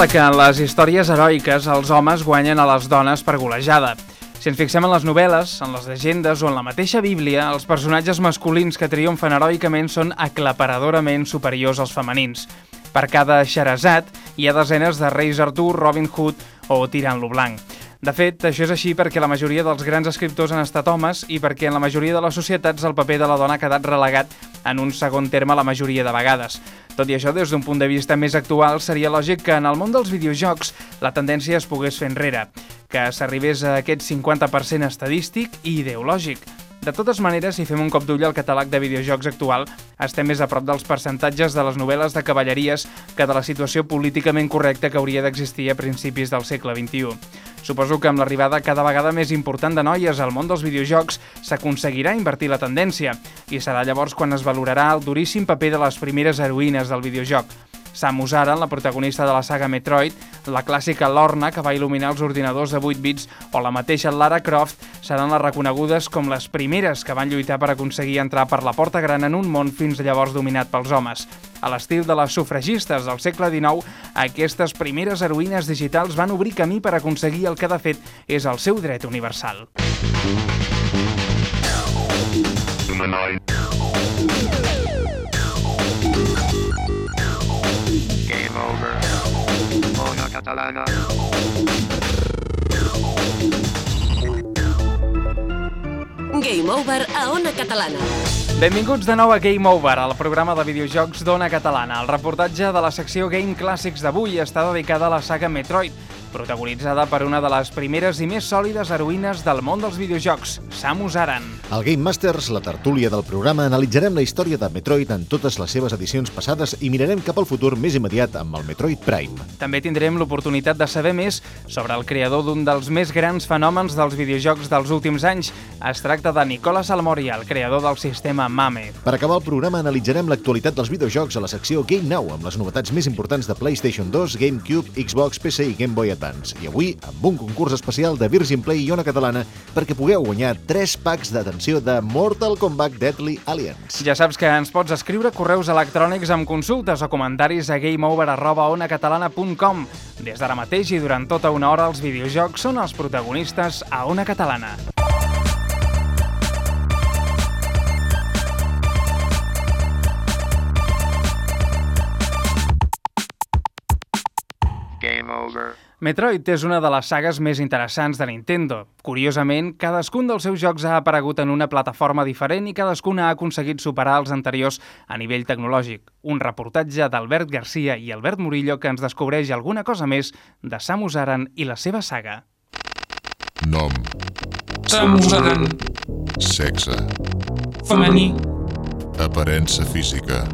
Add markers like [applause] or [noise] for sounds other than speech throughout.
sembla que en les històries heroiques els homes guanyen a les dones per golejada. Si ens fixem en les novel·les, en les llegendes o en la mateixa Bíblia, els personatges masculins que triomfen heroicament són aclaparadorament superiors als femenins. Per cada Xerazat hi ha desenes de reis Artur, Robin Hood o Tirant lo Blanc. De fet, això és així perquè la majoria dels grans escriptors han estat homes i perquè en la majoria de les societats el paper de la dona ha quedat relegat en un segon terme la majoria de vegades. Tot i això, des d'un punt de vista més actual, seria lògic que en el món dels videojocs la tendència es pogués fer enrere, que s'arribés a aquest 50% estadístic i ideològic. De totes maneres, si fem un cop d'ull al catàleg de videojocs actual, estem més a prop dels percentatges de les novel·les de cavalleries que de la situació políticament correcta que hauria d'existir a principis del segle XXI. Suposo que amb l'arribada cada vegada més important de noies al món dels videojocs s'aconseguirà invertir la tendència i serà llavors quan es valorarà el duríssim paper de les primeres heroïnes del videojoc. Samus Aran, la protagonista de la saga Metroid, la clàssica Lorna, que va il·luminar els ordinadors de 8 bits, o la mateixa Lara Croft, seran les reconegudes com les primeres que van lluitar per aconseguir entrar per la porta gran en un món fins llavors dominat pels homes. A l'estil de les sufragistes del segle XIX, aquestes primeres heroïnes digitals van obrir camí per aconseguir el que de fet és el seu dret universal. Humanoid. Catalana. Game Over a Ona Catalana. Benvinguts de nou a Game Over, al programa de videojocs d'Ona Catalana. El reportatge de la secció Game Clàssics d'avui està dedicada a la saga Metroid, protagonitzada per una de les primeres i més sòlides heroïnes del món dels videojocs, Samus Aran. Al Game Masters, la tertúlia del programa, analitzarem la història de Metroid en totes les seves edicions passades i mirarem cap al futur més immediat amb el Metroid Prime. També tindrem l'oportunitat de saber més sobre el creador d'un dels més grans fenòmens dels videojocs dels últims anys. Es tracta de Nicolas Almoria, el creador del sistema MAME. Per acabar el programa analitzarem l'actualitat dels videojocs a la secció Game Now, amb les novetats més importants de PlayStation 2, GameCube, Xbox, PC i Game Boy Advance Advance. I avui, amb un concurs especial de Virgin Play i Ona Catalana perquè pugueu guanyar 3 packs d'atenció de Mortal Kombat Deadly Alliance. Ja saps que ens pots escriure correus electrònics amb consultes o comentaris a gameover.onacatalana.com. Des d'ara mateix i durant tota una hora els videojocs són els protagonistes a Ona Catalana. Game over. Metroid és una de les sagues més interessants de Nintendo. Curiosament, cadascun dels seus jocs ha aparegut en una plataforma diferent i cadascun ha aconseguit superar els anteriors a nivell tecnològic. Un reportatge d'Albert Garcia i Albert Murillo que ens descobreix alguna cosa més de Samus Aran i la seva saga. Nom. Samus Aran. Sexe. Femení. Aparença física.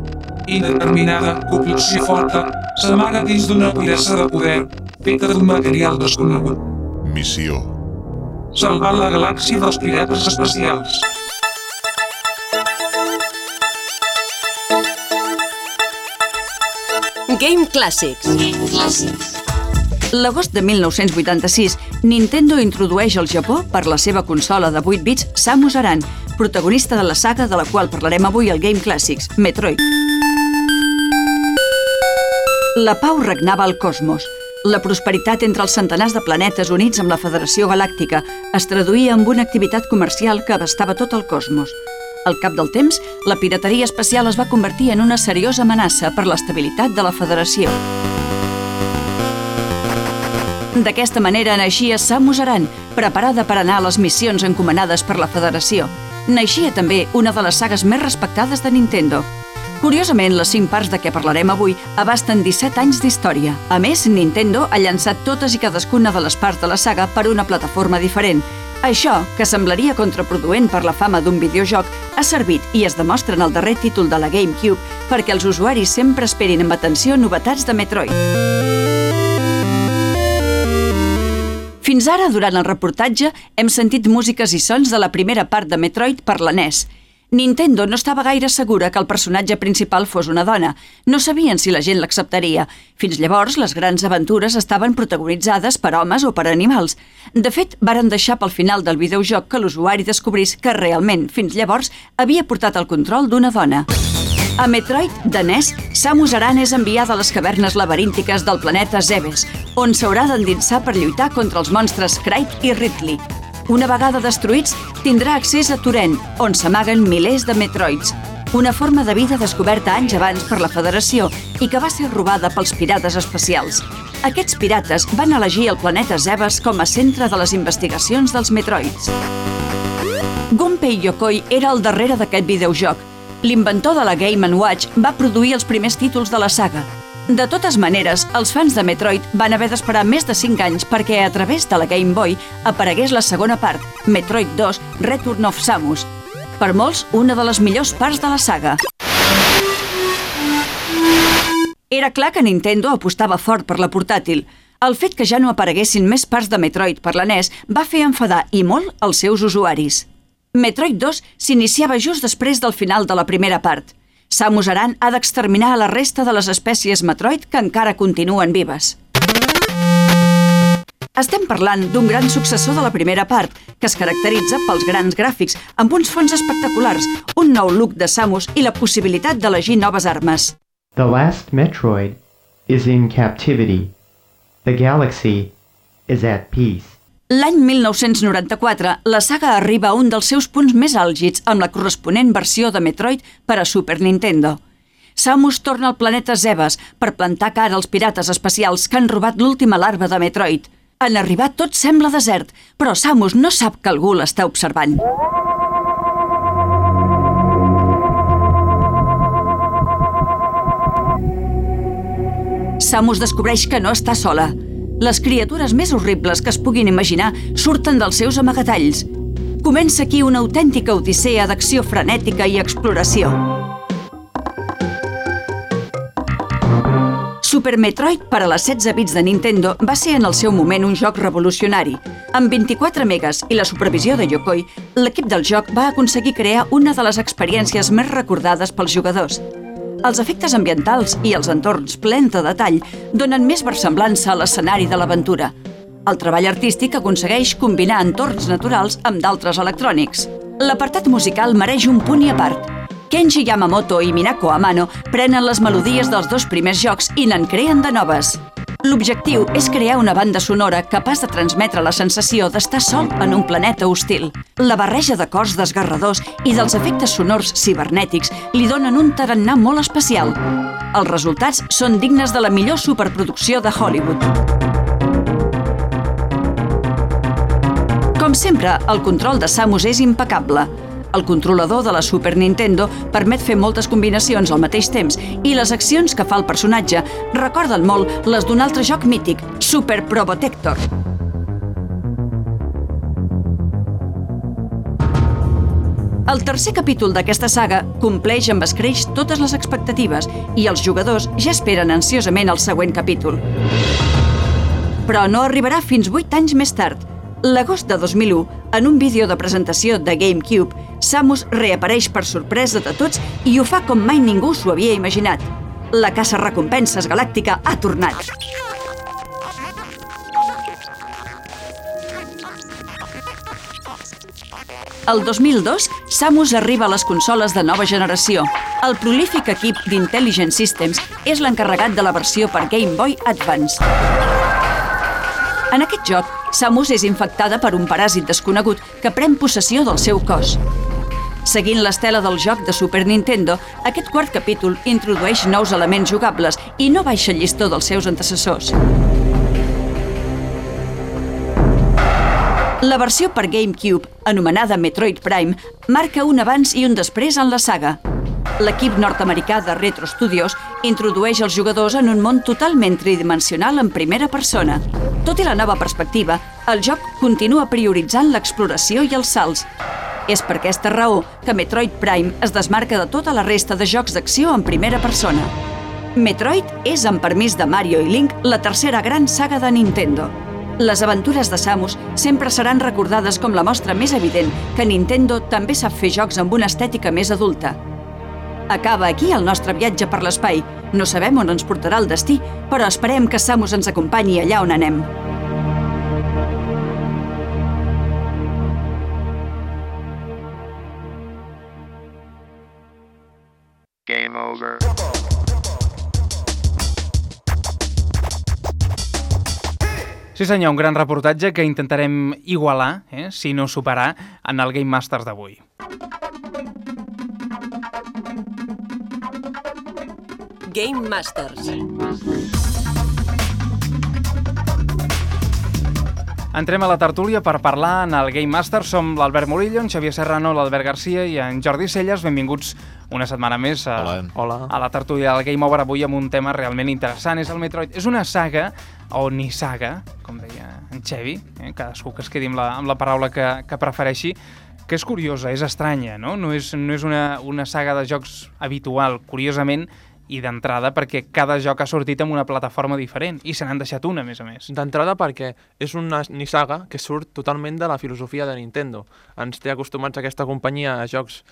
Indeterminada, complexió forta, s'amaga dins d'una cuirassa de poder feta d'un material desconegut. Missió. Salvar la galàxia dels pirates espacials. Game Classics. Game Classics. L'agost de 1986, Nintendo introdueix al Japó per la seva consola de 8 bits Samus Aran, protagonista de la saga de la qual parlarem avui al Game Classics, Metroid. La pau regnava al cosmos. La prosperitat entre els centenars de planetes units amb la Federació Galàctica es traduïa en una activitat comercial que abastava tot el cosmos. Al cap del temps, la pirateria espacial es va convertir en una seriosa amenaça per l'estabilitat de la Federació. D'aquesta manera naixia Samus Aran, preparada per anar a les missions encomanades per la Federació. Naixia també una de les sagues més respectades de Nintendo, Curiosament, les 5 parts de què parlarem avui abasten 17 anys d'història. A més, Nintendo ha llançat totes i cadascuna de les parts de la saga per una plataforma diferent. Això, que semblaria contraproduent per la fama d'un videojoc, ha servit i es demostra en el darrer títol de la GameCube perquè els usuaris sempre esperin amb atenció novetats de Metroid. Fins ara, durant el reportatge, hem sentit músiques i sons de la primera part de Metroid per la NES, Nintendo no estava gaire segura que el personatge principal fos una dona. No sabien si la gent l'acceptaria. Fins llavors, les grans aventures estaven protagonitzades per homes o per animals. De fet, varen deixar pel final del videojoc que l'usuari descobrís que realment, fins llavors, havia portat el control d'una dona. A Metroid de NES, Samus Aran és enviada a les cavernes laberíntiques del planeta Zebes, on s'haurà d'endinsar per lluitar contra els monstres Craig i Ridley. Una vegada destruïts, tindrà accés a Turen, on s'amaguen milers de Metroids, una forma de vida descoberta anys abans per la Federació i que va ser robada pels pirates espacials. Aquests pirates van elegir el planeta Zebes com a centre de les investigacions dels Metroids. Gunpei Yokoi era el darrere d'aquest videojoc. L'inventor de la Game Watch va produir els primers títols de la saga. De totes maneres, els fans de Metroid van haver d'esperar més de 5 anys perquè a través de la Game Boy aparegués la segona part, Metroid 2 Return of Samus. Per molts, una de les millors parts de la saga. Era clar que Nintendo apostava fort per la portàtil. El fet que ja no apareguessin més parts de Metroid per la NES va fer enfadar i molt els seus usuaris. Metroid 2 s'iniciava just després del final de la primera part. Samus Aran ha d'exterminar la resta de les espècies Metroid que encara continuen vives. Estem parlant d'un gran successor de la primera part, que es caracteritza pels grans gràfics, amb uns fons espectaculars, un nou look de Samus i la possibilitat d'elegir noves armes. The last Metroid is in captivity. The galaxy is at peace. L'any 1994, la saga arriba a un dels seus punts més àlgids amb la corresponent versió de Metroid per a Super Nintendo. Samus torna al planeta Zebes per plantar cara als pirates espacials que han robat l'última larva de Metroid. En arribar tot sembla desert, però Samus no sap que algú l'està observant. Samus descobreix que no està sola. Les criatures més horribles que es puguin imaginar surten dels seus amagatalls. Comença aquí una autèntica odissea d'acció frenètica i exploració. Super Metroid per a les 16 bits de Nintendo va ser en el seu moment un joc revolucionari. Amb 24 megas i la supervisió de Yokoi, l'equip del joc va aconseguir crear una de les experiències més recordades pels jugadors. Els efectes ambientals i els entorns plens de detall donen més versemblança a l'escenari de l'aventura. El treball artístic aconsegueix combinar entorns naturals amb d'altres electrònics. L'apartat musical mereix un punt i a part. Kenji Yamamoto i Minako Amano prenen les melodies dels dos primers jocs i n'en creen de noves. L'objectiu és crear una banda sonora capaç de transmetre la sensació d'estar sol en un planeta hostil. La barreja de cors desgarradors i dels efectes sonors cibernètics li donen un tarannà molt especial. Els resultats són dignes de la millor superproducció de Hollywood. Com sempre, el control de Samus és impecable. El controlador de la Super Nintendo permet fer moltes combinacions al mateix temps i les accions que fa el personatge recorden molt les d'un altre joc mític, Super Probotector. El tercer capítol d'aquesta saga compleix amb escreix totes les expectatives i els jugadors ja esperen ansiosament el següent capítol. Però no arribarà fins 8 anys més tard, L'agost de 2001, en un vídeo de presentació de GameCube, Samus reapareix per sorpresa de tots i ho fa com mai ningú s'ho havia imaginat. La caça recompenses galàctica ha tornat. El 2002, Samus arriba a les consoles de nova generació. El prolífic equip d'Intelligent Systems és l'encarregat de la versió per Game Boy Advance. En aquest joc, Samus és infectada per un paràsit desconegut que pren possessió del seu cos. Seguint l'estela del joc de Super Nintendo, aquest quart capítol introdueix nous elements jugables i no baixa el llistó dels seus antecessors. La versió per GameCube, anomenada Metroid Prime, marca un abans i un després en la saga. L'equip nord-americà de Retro Studios introdueix els jugadors en un món totalment tridimensional en primera persona. Tot i la nova perspectiva, el joc continua prioritzant l'exploració i els salts. És per aquesta raó que Metroid Prime es desmarca de tota la resta de jocs d'acció en primera persona. Metroid és, amb permís de Mario i Link, la tercera gran saga de Nintendo. Les aventures de Samus sempre seran recordades com la mostra més evident que Nintendo també sap fer jocs amb una estètica més adulta. Acaba aquí el nostre viatge per l'espai. No sabem on ens portarà el destí, però esperem que Samus ens acompanyi allà on anem. Game over. Sí senyor, un gran reportatge que intentarem igualar, eh, si no superar, en el Game Masters d'avui. Game Masters. Entrem a la tertúlia per parlar en el Game Master. Som l'Albert Murillo, en Xavier Serrano, l'Albert Garcia i en Jordi Celles. Benvinguts una setmana més a, Hola. Hola. a la tertúlia del Game Over avui amb un tema realment interessant. És el Metroid. És una saga, o ni saga, com deia en Xevi, eh? cadascú que es quedi amb la, amb la paraula que, que prefereixi, que és curiosa, és estranya, no? No és, no és una, una saga de jocs habitual, curiosament, i d'entrada perquè cada joc ha sortit amb una plataforma diferent i se n'han deixat una, a més a més. D'entrada perquè és una nissaga que surt totalment de la filosofia de Nintendo. Ens té acostumats a aquesta companyia a jocs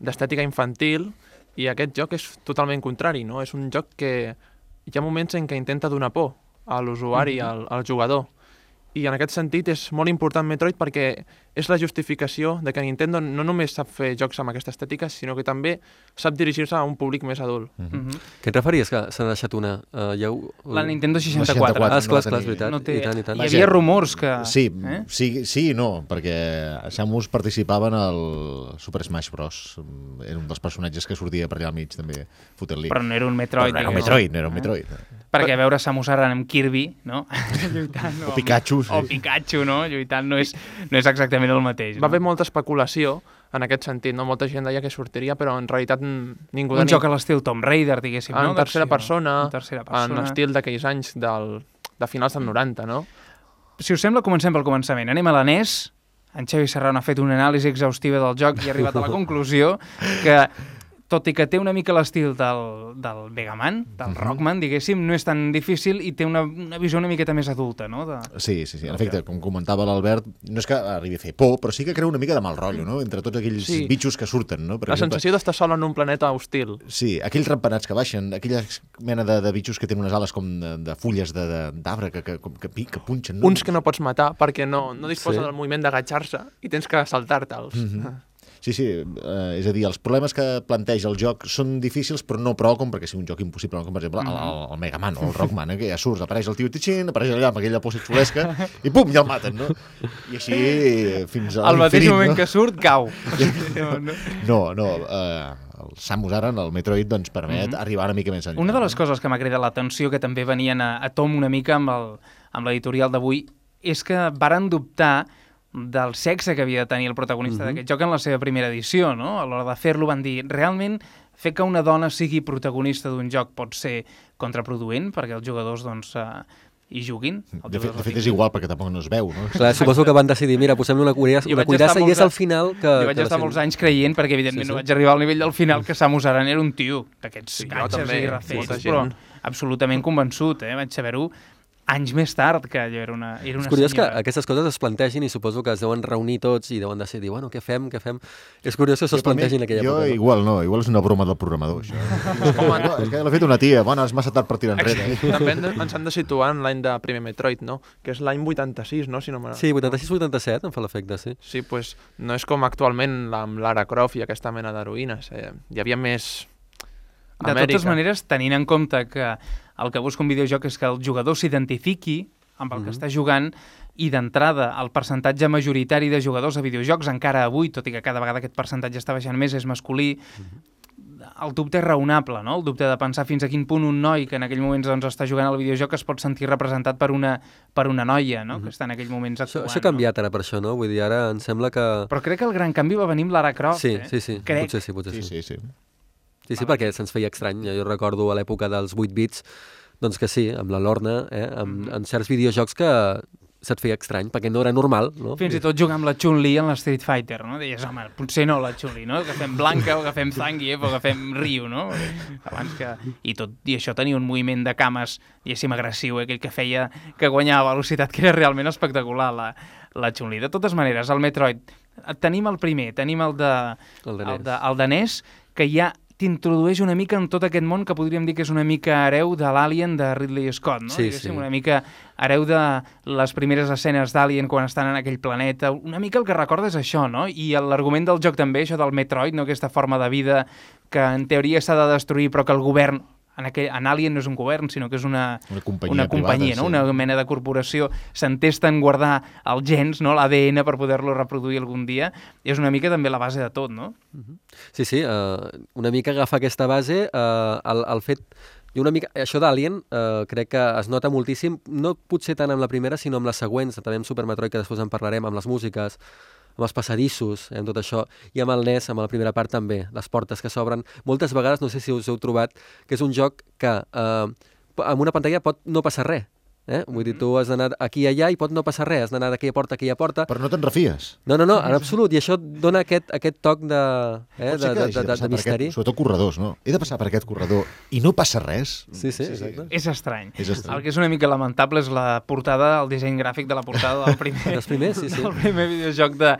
d'estètica infantil i aquest joc és totalment contrari, no? És un joc que hi ha moments en què intenta donar por a l'usuari, mm -hmm. al, al jugador. I en aquest sentit és molt important Metroid perquè és la justificació de que Nintendo no només sap fer jocs amb aquesta estètica, sinó que també sap dirigir-se a un públic més adult. Mm -hmm. Què et referies que se n'ha deixat una? Uh, ja ho... La Nintendo 64. 64. Ah, esclar, no esclar, la és veritat. No té... I tant, i tant. Hi havia rumors que... Sí, Eh? sí, sí i no, perquè Samus participava en el Super Smash Bros. Era un dels personatges que sortia per allà al mig, també, fotent-li. Però no era un Metroid. Però no era un. Metroid, no era un Metroid. Perquè veure Samus Aran amb Kirby, no? [laughs] Lluitant, no? O Pikachu, sí. O Pikachu, no? Lluitant no és, no és exactament el mateix. Va No? haver molta especulació en aquest sentit, no? Molta gent deia que sortiria, però en realitat ningú un joc a l'estil Tomb Raider, diguéssim, en no? tercera D'acció. persona, En tercera persona. en estil d'aquells anys del, de finals del 90, no? Si us sembla, comencem pel començament. Anem a la NES. En Xavi Serrano ha fet una anàlisi exhaustiva del joc i ha arribat a la [laughs] conclusió que tot i que té una mica l'estil del, del Mega Man, del Rockman, diguéssim, no és tan difícil i té una, una visió una miqueta més adulta, no? De... Sí, sí, sí. En efecte, com comentava l'Albert, no és que arribi a fer por, però sí que crea una mica de mal rotllo, no? Entre tots aquells Sí. bitxos que surten, no? Per La sensació d'estar sol en un planeta hostil. Sí, aquells rampanats que baixen, aquella mena de, de bitxos que tenen unes ales com de, de fulles d'arbre que, que, que, pi- que punxen. No? Uns que no pots matar perquè no, no disposa Sí. del moviment d'agachar-se i tens que saltar-te'ls. Sí, sí, eh, és a dir, els problemes que planteja el joc són difícils, però no prou com perquè sigui un joc impossible, no? com per exemple el, el, el Mega Man o el Rockman, eh, que ja surts, apareix el tio Tichin, apareix allà amb aquella posa xulesca, i pum, ja el maten, no? I així fins a Al mateix moment no? que surt, cau. [laughs] no, no. Eh, el Samus Aran, el Metroid, doncs permet arribar una mica més enllà. Una de les coses que m'ha cridat l'atenció, que també venien a, a tom una mica amb l'editorial d'avui, és que varen dubtar del sexe que havia de tenir el protagonista d'aquest joc en la seva primera edició, no? A l'hora de fer-lo van dir, realment fer que una dona sigui protagonista d'un joc pot ser contraproduent perquè els jugadors doncs, eh, hi juguin. De fet, de fet és igual, perquè tampoc no es veu, no? Clar, suposo que van decidir, mira, posem-li una cuirassa, una cuirassa i és al final que... Jo vaig estar molts anys creient, perquè evidentment Sí, sí. no vaig arribar al nivell del final que Samus Aran era un tio d'aquests Sí, també, i refets, però absolutament convençut, eh? Vaig saber-ho anys més tard, que allò era una, era una És curiós que senyora. aquestes coses es plantegin i suposo que es deuen reunir tots i deuen decidir, bueno, què fem, què fem... És curiós que Jo se'ls plantegin aquella Jo època. no? igual no, igual és una broma del programador, això. [laughs] és, com, no, és que l'ha fet una tia, bona, és massa tard per tirar enrere. Eh? També hem de- ens han de situar en l'any de primer Metroid, no? Que és l'any 86, no? Si no. Sí, 86-87 em fa l'efecte, sí. Sí, pues, no és com actualment amb Lara Croft i aquesta mena d'heroïnes. Eh? Hi havia més... De Amèrica. totes maneres, tenint en compte que el que busca un videojoc és que el jugador s'identifiqui amb el que Mhm. està jugant i d'entrada el percentatge majoritari de jugadors a videojocs encara avui, tot i que cada vegada aquest percentatge està baixant més, és masculí, el dubte és raonable, no? El dubte de pensar fins a quin punt un noi que en aquell moment doncs, està jugant al videojoc es pot sentir representat per una, per una noia, no? Que està en aquell moments Això, actuant. això ha canviat ara per això, no? Vull dir, ara em sembla que... No? Però crec que el gran canvi va venir amb Lara Croft, Sí, eh? sí, sí, Crec. potser sí, potser Sí, sí. sí, sí. Sí, sí, perquè se'ns feia estrany. Jo recordo a l'època dels 8 bits, doncs que sí, amb la Lorna, eh, amb, Mhm. en certs videojocs que se't feia estrany, perquè no era normal, no? Fins i tot jugar amb la Chun-Li en la Street Fighter, no? Deies, home, potser no la Chun-Li, no? Agafem Blanca o agafem Zangief o agafem Ryu, no? Abans que... I tot i això tenia un moviment de cames, diguéssim, agressiu, eh? aquell que feia que guanyava velocitat, que era realment espectacular, la, la Chun-Li. De totes maneres, el Metroid, tenim el primer, tenim el de, El de el NES. de, el de NES, que ja t'introdueix una mica en tot aquest món que podríem dir que és una mica hereu de l'Alien de Ridley Scott, no? Sí, Diguéssim, sí. Una mica hereu de les primeres escenes d'Alien quan estan en aquell planeta. Una mica el que recorda és això, no? I l'argument del joc també, això del Metroid, no? aquesta forma de vida que en teoria s'ha de destruir però que el govern en, aquell, en Alien no és un govern, sinó que és una, Una companyia una companyia, privada, no? sí. una mena de corporació, s'entesta en guardar els gens, no? l'ADN per poder-lo reproduir algun dia, és una mica també la base de tot, no? Sí, sí, uh, una mica agafa aquesta base, uh, el, el fet... I una mica, això d'Alien uh, crec que es nota moltíssim, no potser tant amb la primera, sinó amb les següents, també amb Super Metroid, que després en parlarem, amb les músiques, amb els passadissos, eh, amb tot això, i amb el NES, amb la primera part també, les portes que s'obren. Moltes vegades, no sé si us heu trobat, que és un joc que eh, amb una pantalla pot no passar res. Eh? Vull dir, tu has d'anar aquí i allà i pot no passar res, has d'anar d'aquella porta a aquella porta. Però no te'n refies. No, no, no, en absolut, i això dona aquest, aquest toc de, eh, de, de, de, de, de misteri. Aquest, sobretot corredors, no? He de passar per aquest corredor i no passa res. Sí, sí, exacte. És estrany. És estrany. El que és una mica lamentable és la portada, el disseny gràfic de la portada del primer, Dels primers, sí, sí. del primer videojoc de,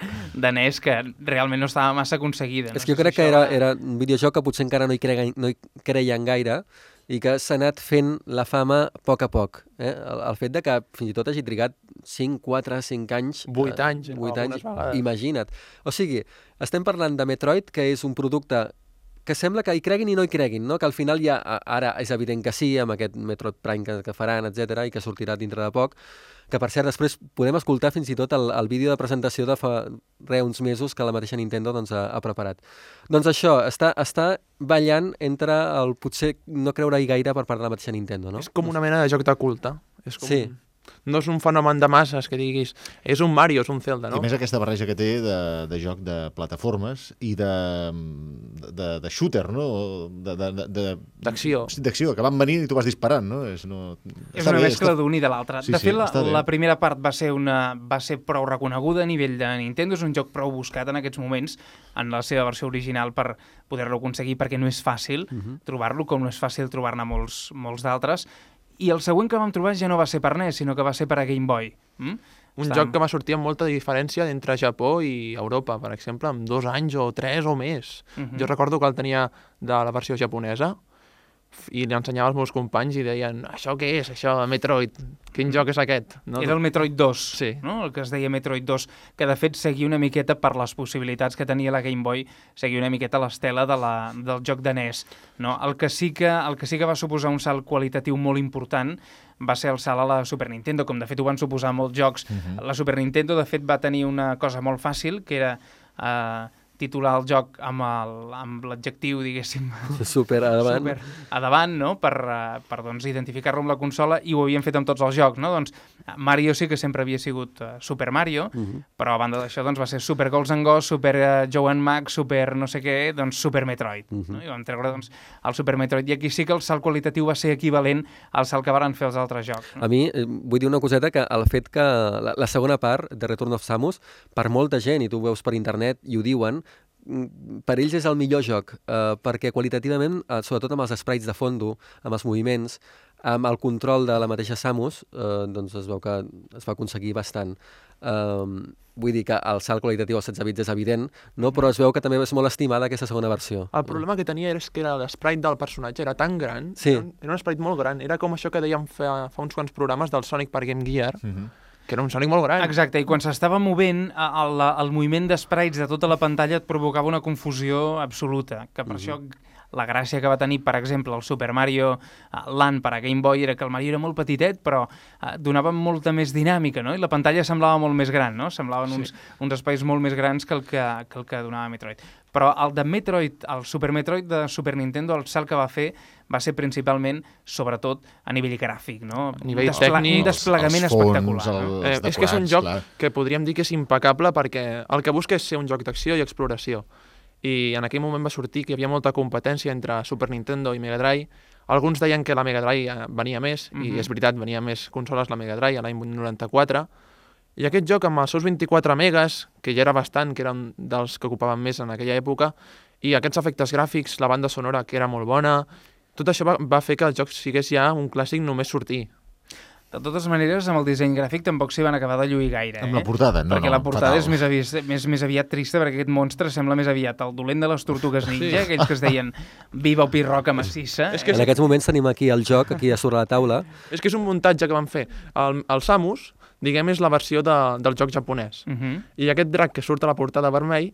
de NES que realment no estava massa aconseguida. És no que jo crec que era, era un videojoc que potser encara no hi, creien, no hi creien gaire i que s'ha anat fent la fama a poc a poc. Eh? El, el fet de que fins i tot hagi trigat 5, 4, 5 anys... Vuit anys, 8 algunes anys, vegades. imagina't. O sigui, estem parlant de Metroid, que és un producte que sembla que hi creguin i no hi creguin, no? que al final ja, ara és evident que sí, amb aquest Metroid Prime que, que faran, etc i que sortirà dintre de poc, que per cert després podem escoltar fins i tot el, el vídeo de presentació de fa re uns mesos que la mateixa Nintendo doncs, ha, ha preparat. Doncs això, està, està ballant entre el potser no creure-hi gaire per part de la mateixa Nintendo, no? És com una mena de joc de culte. És com... Sí. No és un fenomen de masses que diguis, és un Mario, és un Zelda, No? I més aquesta barreja que té de, de joc de plataformes i de, de, de shooter, no? De- de- de- de- D'acció. Sí, D'acció, que van venint i tu vas disparant, no? És, no... És està una bé, mescla està- d'un i de l'altre. Sí, de sí, fet, la, està bé. la primera part va ser, una, va ser prou reconeguda a nivell de Nintendo. És un joc prou buscat en aquests moments en la seva versió original per poder-lo aconseguir perquè no és fàcil Mhm. trobar-lo, com no és fàcil trobar-ne molts, molts d'altres. I el següent que vam trobar ja no va ser per NES, sinó que va ser per a Game Boy. Mm? Un Està- joc que va sortir amb molta diferència entre Japó i Europa, per exemple, amb dos anys o tres o més. Mhm. Jo recordo que el tenia de la versió japonesa i li ensenyava als meus companys i deien això què és, això, Metroid? Quin joc és aquest? No? Era el Metroid 2, Sí. no? el que es deia Metroid 2, que de fet seguia una miqueta per les possibilitats que tenia la Game Boy, seguia una miqueta l'estela de la, del joc de NES. No? El, que sí que, el que sí que va suposar un salt qualitatiu molt important va ser el salt a la Super Nintendo, com de fet ho van suposar molts jocs. La Super Nintendo, de fet, va tenir una cosa molt fàcil, que era eh, titular el joc amb l'adjectiu, diguéssim, [laughs] Super endavant. super a davant, no? per, uh, per doncs, identificar-lo amb la consola, i ho havien fet amb tots els jocs. No? Doncs, eh, Mario sí que sempre havia sigut uh, Super Mario, Mhm. però a banda d'això doncs, va ser Super Golds and Ghost, Super uh, Joe and Max, Super no sé què, doncs Super Metroid. Mhm. no? I vam treure doncs, el Super Metroid. I aquí sí que el salt qualitatiu va ser equivalent al salt que varen fer els altres jocs. No? A mi, eh, vull dir una coseta, que el fet que la, la segona part de Return of Samus, per molta gent, i tu ho veus per internet i ho diuen, per ells és el millor joc, eh, perquè qualitativament, eh, sobretot amb els sprites de fondo, amb els moviments, amb el control de la mateixa Samus, eh, doncs es veu que es va aconseguir bastant. Eh, vull dir que el salt qualitatiu als 16 bits és evident, no? però es veu que també és molt estimada aquesta segona versió. El problema que tenia és que l'esprite del personatge era tan gran, Sí. era, un, era un sprite molt gran, era com això que dèiem fa, fa uns quants programes del Sonic per Game Gear, Mhm. Que era un Sonic molt gran. Exacte, i quan s'estava movent, el, el moviment d'esprites de tota la pantalla et provocava una confusió absoluta, que per això la gràcia que va tenir, per exemple, el Super Mario eh, Land per a Game Boy era que el Mario era molt petitet, però eh, donava molta més dinàmica, no? I la pantalla semblava molt més gran, no? Semblaven Sí. uns, uns espais molt més grans que el que, que el que donava Metroid. Però el de Metroid, el Super Metroid de Super Nintendo, el salt que va fer va ser principalment, sobretot, a nivell gràfic, no? A nivell despla- tècnic, Un desplegament els fons, espectacular. no? els Eh, és que és un decorats, joc clar. que podríem dir que és impecable perquè el que busca és ser un joc d'acció i exploració. I en aquell moment va sortir que hi havia molta competència entre Super Nintendo i Mega Drive. Alguns deien que la Mega Drive eh, venia més, Mhm. i és veritat, venia més consoles la Mega Drive a l'any 94. I aquest joc, amb els seus 24 megas, que ja era bastant, que era un dels que ocupaven més en aquella època, i aquests efectes gràfics, la banda sonora, que era molt bona, tot això va, va fer que el joc sigués ja un clàssic només sortir. De totes maneres, amb el disseny gràfic tampoc s'hi van acabar de lluir gaire. Amb eh? la portada, no, Perquè no, la portada fatal. és més, aviat, més, més aviat trista, perquè aquest monstre sembla més aviat el dolent de les tortugues ninja, Sí. aquells que es deien viva o pirroca massissa. És que En aquests moments tenim aquí el joc, aquí a sobre la taula. És que és un muntatge que van fer. El, el Samus, diguem, és la versió de, del joc japonès. Uh -huh. I aquest drac que surt a la portada vermell,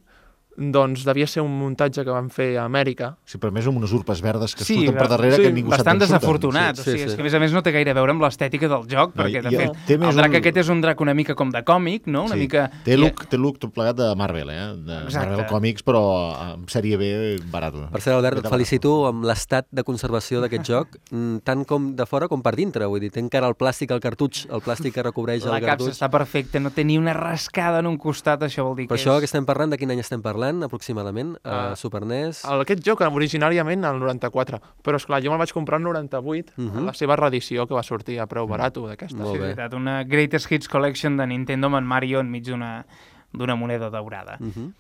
doncs devia ser un muntatge que van fer a Amèrica. Sí, però més amb unes urpes verdes que Sí, surten per darrere sí, que ningú bastant sap surten. desafortunat. Sí, o sigui, sí, és sí. que a més a més no té gaire a veure amb l'estètica del joc, No, perquè de i- fet més el drac un- aquest és un drac una mica com de còmic, no? Una Sí. mica... Té i- look, té look tot plegat de Marvel, eh? De Exacte. Marvel Comics, però amb sèrie B barato. Per cert, Albert, et felicito amb l'estat de conservació d'aquest [laughs] joc, mm, tant com de fora com per dintre. Vull dir, té encara el plàstic, el cartutx, el plàstic que recobreix La el capsa cartutx. està perfecta, no té ni una rascada en un costat, això vol dir Per que això és... que estem parlant, de quin any estem parlant, aproximadament? Ah. Uh, Super NES... Aquest joc originàriament al 94, però és clar, jo me'l vaig comprar al 98, uh Mhm. -huh. la seva reedició que va sortir a preu barato d'aquesta. Molt Sí, veritat, una Greatest Hits Collection de Nintendo amb en Mario enmig d'una d'una moneda daurada. Uh -huh.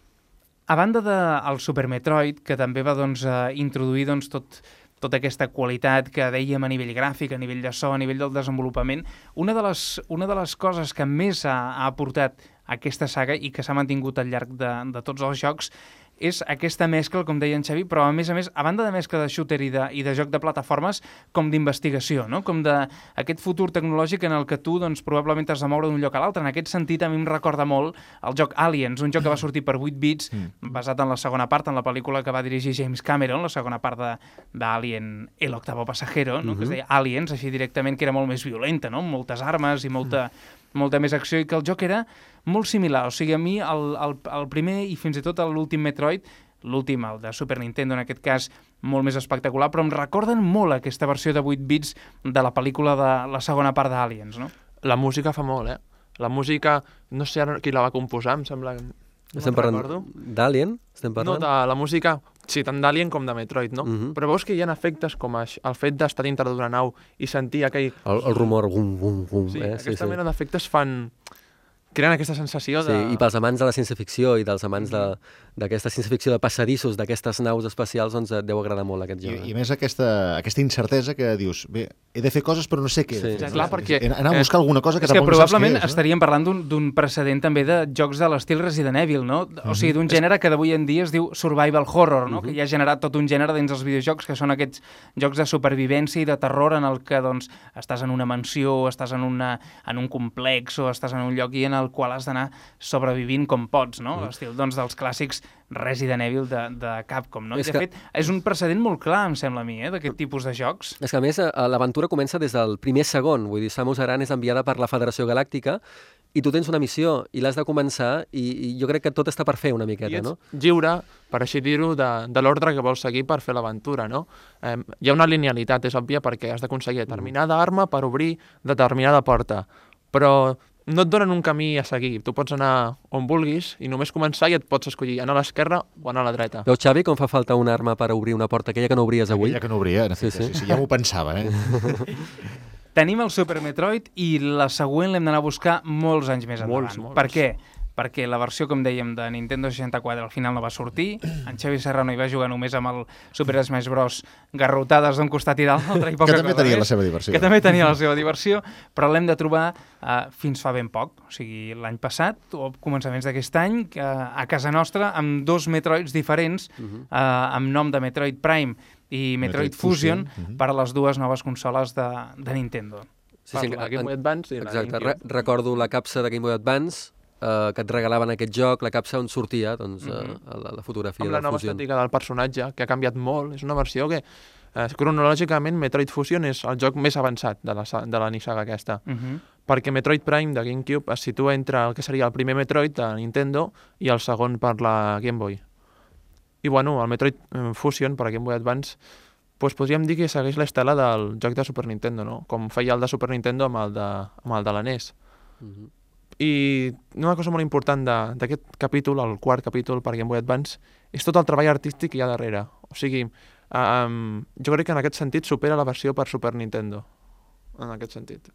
A banda del de, Super Metroid, que també va doncs, eh, introduir doncs, tot, tota aquesta qualitat que dèiem a nivell gràfic, a nivell de so, a nivell del desenvolupament, una de les, una de les coses que més ha, ha aportat aquesta saga i que s'ha mantingut al llarg de, de tots els jocs és aquesta mescla, com deia en Xavi, però a més a més, a banda de mescla de shooter i de, i de joc de plataformes, com d'investigació, no? com d'aquest futur tecnològic en el que tu doncs, probablement t'has de moure d'un lloc a l'altre. En aquest sentit, a mi em recorda molt el joc Aliens, un joc que va sortir per 8 bits, mm. basat en la segona part, en la pel·lícula que va dirigir James Cameron, la segona part de- d'Alien El octavo pasajero, no? mm -hmm. que es deia Aliens, així directament, que era molt més violenta, no? amb moltes armes i molta, mm. Molta més acció, i que el joc era molt similar. O sigui, a mi el, el, el primer i fins i tot l'últim Metroid, l'últim, el de Super Nintendo en aquest cas, molt més espectacular, però em recorden molt aquesta versió de 8 bits de la pel·lícula de la segona part d'Aliens, no? La música fa molt, eh? La música, no sé ara qui la va composar, em sembla... No Estem parlant d'Alien? Estem No, parlant? de la música, sí, tant d'Alien com de Metroid, no? Mhm. Però veus que hi ha efectes com aix- el fet d'estar dintre d'una nau i sentir aquell... El, el rumor, gum, gum, gum. Sí, eh? aquesta mena d'efectes fan... creen aquesta sensació Sí, de... i pels amants de la ciència-ficció i dels amants de- d'aquesta ciència-ficció de passadissos, d'aquestes naus espacials, doncs et deu agradar molt aquest I, joc. I a més aquesta, aquesta incertesa que dius, bé, he de fer coses però no sé què. Sí. fer. Clar, perquè- He- Anar a buscar alguna cosa que és que tampoc no saps probablement què és, no? estaríem parlant d'un- precedent també de jocs de l'estil Resident Evil, no? O sigui, d'un gènere que d'avui en dia es diu survival horror, no? Que ja ha generat tot un gènere dins els videojocs, que són aquests jocs de supervivència i de terror en el que doncs, estàs en una mansió, o estàs en, una, en un complex o estàs en un lloc i en el qual has d'anar sobrevivint com pots, no? L'estil doncs, dels clàssics Resident Evil de, de Capcom, no? I És de que- fet, és un precedent molt clar, em sembla a mi, eh, d'aquest tipus de jocs. És que, a més, eh, l'aventura comença des del primer segon. Vull dir, Samus Aran és enviada per la Federació Galàctica i tu tens una missió i l'has de començar i, i jo crec que tot està per fer una I miqueta, ets no? lliure, per així dir-ho, de, de l'ordre que vols seguir per fer l'aventura, no? Eh, hi ha una linealitat, és òbvia, perquè has d'aconseguir determinada arma per obrir determinada porta, però no et donen un camí a seguir. Tu pots anar on vulguis i només començar i et pots escollir anar a l'esquerra o anar a la dreta. Veus, Xavi, com fa falta una arma per obrir una porta, aquella que no obries avui? Aquella que no obria, en efecte, Sí, sí, sí. sí, sí, ja m'ho pensava, eh? Tenim el Super Metroid i la següent l'hem d'anar a buscar molts anys més endavant. Molts, molts. Per què? Perquè la versió, com dèiem, de Nintendo 64 al final no va sortir, en Xavi Serrano hi va jugar només amb el Super Smash Bros. garrotades d'un costat i de l'altre i poca que també cosa tenia més, la seva diversió. Que també tenia la seva diversió, però l'hem de trobar uh, fins fa ben poc, o sigui, l'any passat o començaments d'aquest any, que, a casa nostra, amb dos Metroids diferents, uh -huh. uh, amb nom de Metroid Prime i Metroid, Metroid Fusion, Fusion, uh -huh. per a les dues noves consoles de, de Nintendo. Sí, per la Game Boy Advance i la Exacte, re recordo la capsa de Game Boy Advance eh, que et regalaven aquest joc, la capsa on sortia doncs, eh, la, la fotografia amb la de nova Fusion. estètica del personatge, que ha canviat molt. És una versió que, eh, cronològicament, Metroid Fusion és el joc més avançat de la, de la nissaga aquesta. Uh -huh. perquè Metroid Prime de GameCube es situa entre el que seria el primer Metroid de Nintendo i el segon per la Game Boy. I bueno, el Metroid eh, Fusion per a Game Boy Advance doncs podríem dir que segueix l'estela del joc de Super Nintendo, no? Com feia el de Super Nintendo amb el de, amb el de la NES. Mhm. I una cosa molt important d'aquest capítol, el quart capítol per Game Boy Advance, és tot el treball artístic que hi ha darrere. O sigui, um, jo crec que en aquest sentit supera la versió per Super Nintendo. En aquest sentit.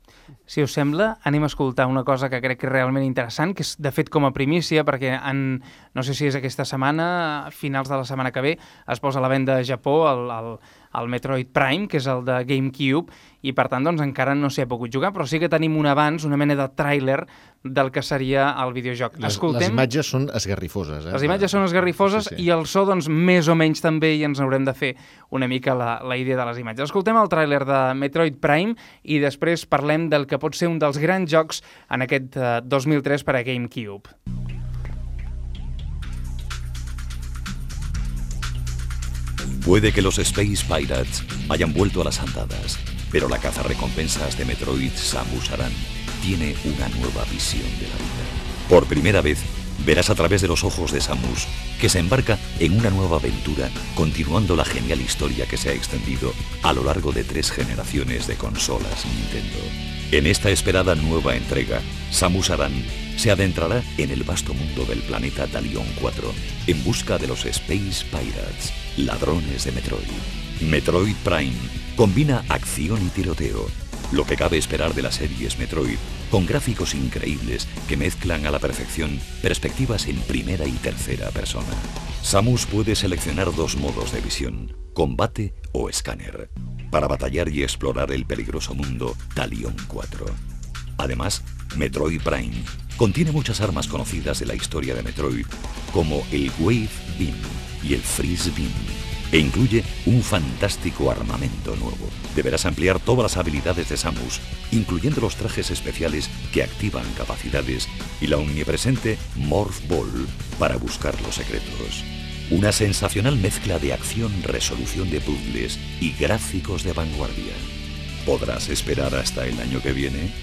Si us sembla, anem a escoltar una cosa que crec que és realment interessant, que és de fet com a primícia, perquè en, no sé si és aquesta setmana, finals de la setmana que ve, es posa a la venda a Japó el, el, el Metroid Prime, que és el de GameCube, i per tant doncs, encara no s'hi ha pogut jugar, però sí que tenim un abans, una mena de tràiler del que seria el videojoc. Les, Escoltem... les imatges són esgarrifoses. Eh? Les imatges són esgarrifoses Sí, sí. i el so, doncs, més o menys també, i ens haurem de fer una mica la, la idea de les imatges. Escoltem el tràiler de Metroid Prime i després parlem del que pot ser un dels grans jocs en aquest eh, 2003 per a GameCube. Puede que los Space Pirates hayan vuelto a las andadas, pero la caza recompensas de Metroid Samus Aran tiene una nueva visión de la vida. Por primera vez, verás a través de los ojos de Samus que se embarca en una nueva aventura, continuando la genial historia que se ha extendido a lo largo de tres generaciones de consolas Nintendo. En esta esperada nueva entrega, Samus Aran se adentrará en el vasto mundo del planeta Dalion 4 en busca de los Space Pirates, ladrones de Metroid. Metroid Prime combina acción y tiroteo, lo que cabe esperar de las series Metroid, con gráficos increíbles que mezclan a la perfección perspectivas en primera y tercera persona. Samus puede seleccionar dos modos de visión, combate o escáner, para batallar y explorar el peligroso mundo Talion 4. Además, Metroid Prime contiene muchas armas conocidas de la historia de Metroid, como el Wave Beam y el Freeze Beam, e incluye un fantástico armamento nuevo. Deberás ampliar todas las habilidades de Samus, incluyendo los trajes especiales que activan capacidades y la omnipresente Morph Ball para buscar los secretos. Una sensacional mezcla de acción, resolución de puzzles y gráficos de vanguardia. ¿Podrás esperar hasta el año que viene?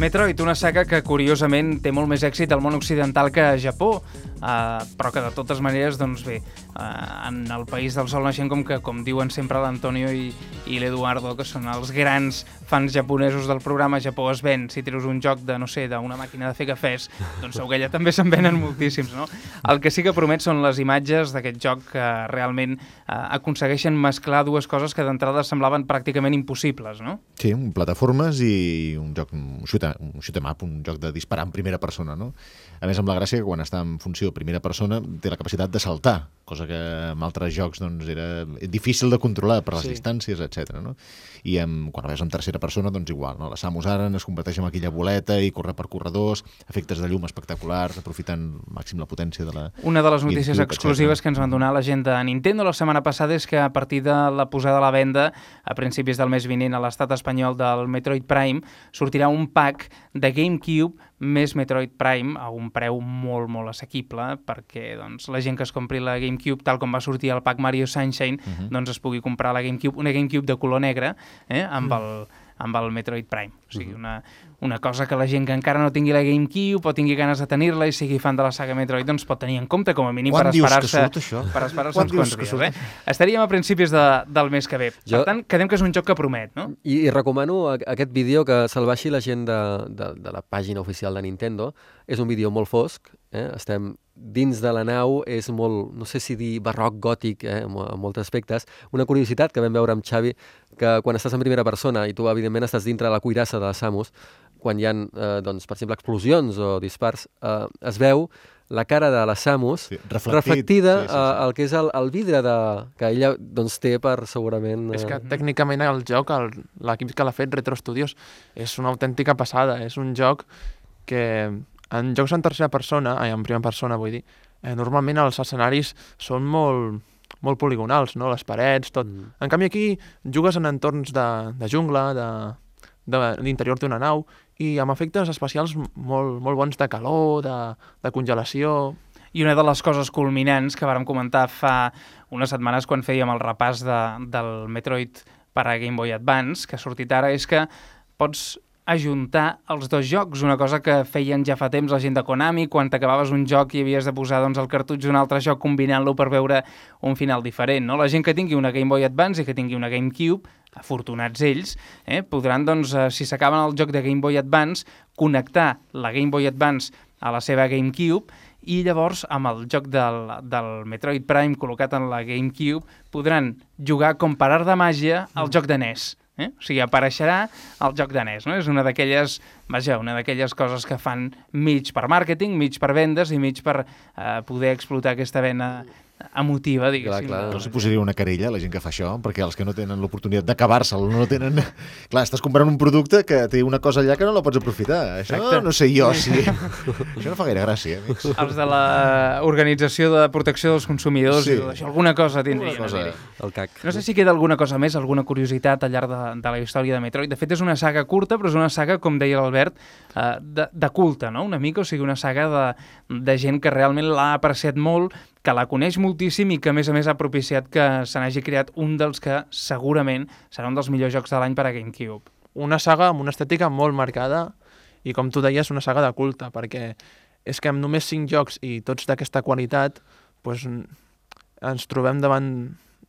Metroid, una saga que curiosament té molt al món occidental que a Japó, uh, però que de totes maneres, doncs bé, uh, en el país del sol naixent, com que com diuen sempre l'Antonio i, i l'Eduardo, que són els grans fans japonesos del programa Japó es ven, si treus un joc de, no sé, d'una màquina de fer cafès, doncs segur que allà també se'n venen moltíssims, no? El que sí que promet són les imatges d'aquest joc que realment uh, aconsegueixen mesclar dues coses que d'entrada semblaven pràcticament impossibles, no? Sí, un plataformes i un joc, un shoot, un shoot em up, un joc de disparar en primera persona, no? A més, amb la gràcia que quan està en funció primera persona té la capacitat de saltar, cosa que en altres jocs doncs, era difícil de controlar per les Sí. distàncies, etc. No? I amb, quan veus en tercera persona, doncs igual. No? La Samus Aran es converteix en aquella boleta i corre per corredors, efectes de llum espectaculars, aprofitant màxim la potència de la... Una de les notícies GameCube, exclusives etcètera. que ens van donar la gent de Nintendo la setmana passada és que a partir de la posada a la venda a principis del mes vinent a l'estat espanyol del Metroid Prime sortirà un pack de GameCube més Metroid Prime a un preu molt, molt assequible perquè doncs, la gent que es compri la GameCube tal com va sortir el pack Mario Sunshine Mhm. doncs es pugui comprar la GameCube, una GameCube de color negre eh, amb el amb el Metroid Prime. O sigui, una, una cosa que la gent que encara no tingui la GameCube o tingui ganes de tenir-la i sigui fan de la saga Metroid, doncs pot tenir en compte com a mínim Quan per esperar-se per esperar-se Quan uns quants que dies. Eh? Estaríem a principis de, del mes que ve. Per Jo- tant, quedem que és un joc que promet, no? I, i recomano a- aquest vídeo que se'l baixi la gent de, de, de la pàgina oficial de Nintendo. És un vídeo molt fosc, eh? estem dins de la nau, és molt, no sé si dir barroc, gòtic, eh? en, mo- en molts aspectes. Una curiositat que vam veure amb Xavi, que quan estàs en primera persona i tu evidentment estàs dintre de la cuirassa de la Samus, quan hi ha, eh, doncs, per exemple, explosions o dispars, eh, es veu la cara de la Samus Sí, reflectit, reflectida sí, sí, sí. eh, el que és el, el vidre de, que ella doncs, té per segurament... És que eh, tècnicament el joc, l'equip que l'ha fet, Retro Studios, és una autèntica passada. És un joc que en jocs en tercera persona, ai, en primera persona vull dir, eh, normalment els escenaris són molt, molt poligonals, no? les parets, tot. Mm. En canvi aquí jugues en entorns de, de jungla, de, de l'interior d'una nau, i amb efectes especials molt, molt bons de calor, de, de congelació... I una de les coses culminants que vàrem comentar fa unes setmanes quan fèiem el repàs de, del Metroid per a Game Boy Advance, que ha sortit ara, és que pots ajuntar els dos jocs, una cosa que feien ja fa temps la gent de Konami, quan t'acabaves un joc i havies de posar doncs, el cartutx d'un altre joc combinant-lo per veure un final diferent. No? La gent que tingui una Game Boy Advance i que tingui una GameCube, afortunats ells, eh, podran, doncs, eh, si s'acaben el joc de Game Boy Advance, connectar la Game Boy Advance a la seva GameCube i llavors amb el joc del, del Metroid Prime col·locat en la GameCube podran jugar com per art de màgia al joc de NES. Eh? O sigui, apareixerà el joc de NES. No? És una d'aquelles una d'aquelles coses que fan mig per màrqueting, mig per vendes i mig per eh, poder explotar aquesta vena emotiva, diguéssim. Clar, clar. No s'hi posaria una querella a la gent que fa això, perquè els que no tenen l'oportunitat d'acabar-se'l, no tenen... [laughs] Clar, estàs comprant un producte que té una cosa allà que no la pots aprofitar. Això Exacte. no sé jo si... [laughs] això no fa gaire gràcia, amics. Els de l'Organització de Protecció dels Consumidors Sí. això, alguna cosa tindrien. Alguna cosa. dir-hi. El CAC. No sé si queda alguna cosa més, alguna curiositat al llarg de, de la història de Metroid. De fet, és una saga curta, però és una saga, com deia l'Albert, eh, de, de culte, no? Una mica, o sigui, una saga de, de gent que realment l'ha apreciat molt, que la coneix moltíssim i que, a més a més, ha propiciat que se n'hagi creat un dels que segurament serà un dels millors jocs de l'any per a GameCube. Una saga amb una estètica molt marcada i, com tu deies, una saga de culte, perquè és que amb només 5 jocs i tots d'aquesta qualitat doncs, ens trobem davant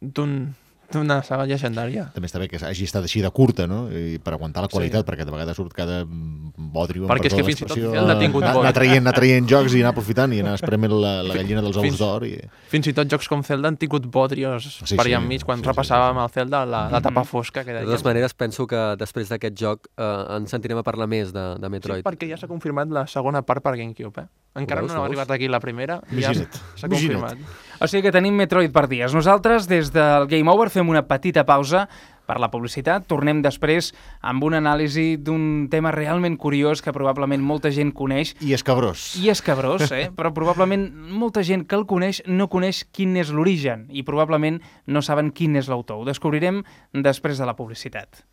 d'un d'una saga llegendària. També està bé que hagi estat així de curta, no? I per aguantar la qualitat, sí. perquè de vegades surt cada bodrio... amb Perquè és perdó que de fins i tot l'expressió, Zelda ha tingut anar, bo. anar, traient, anar traient jocs i anar aprofitant i anar esprement la, la gallina dels ous d'or. I... Fins i tot jocs com Zelda han tingut bodrios Sí, sí, per sí, allà enmig, quan sí, sí, sí, repassàvem el Zelda, la, la tapa fosca que De dèiem. totes maneres, penso que després d'aquest joc eh, ens sentirem a parlar més de, de Sí, Metroid. perquè ja s'ha confirmat la segona part per GameCube, eh? Encara veus, no ha arribat aquí la primera, ja s'ha confirmat. O sigui que tenim Metroid per dies. Nosaltres, des del Game Over, fem una petita pausa per la publicitat. Tornem després amb una anàlisi d'un tema realment curiós que probablement molta gent coneix I escabrós. i escabrós, eh? però probablement molta gent que el coneix no coneix quin és l'origen i probablement no saben quin és l'autor. Ho descobrirem després de la publicitat.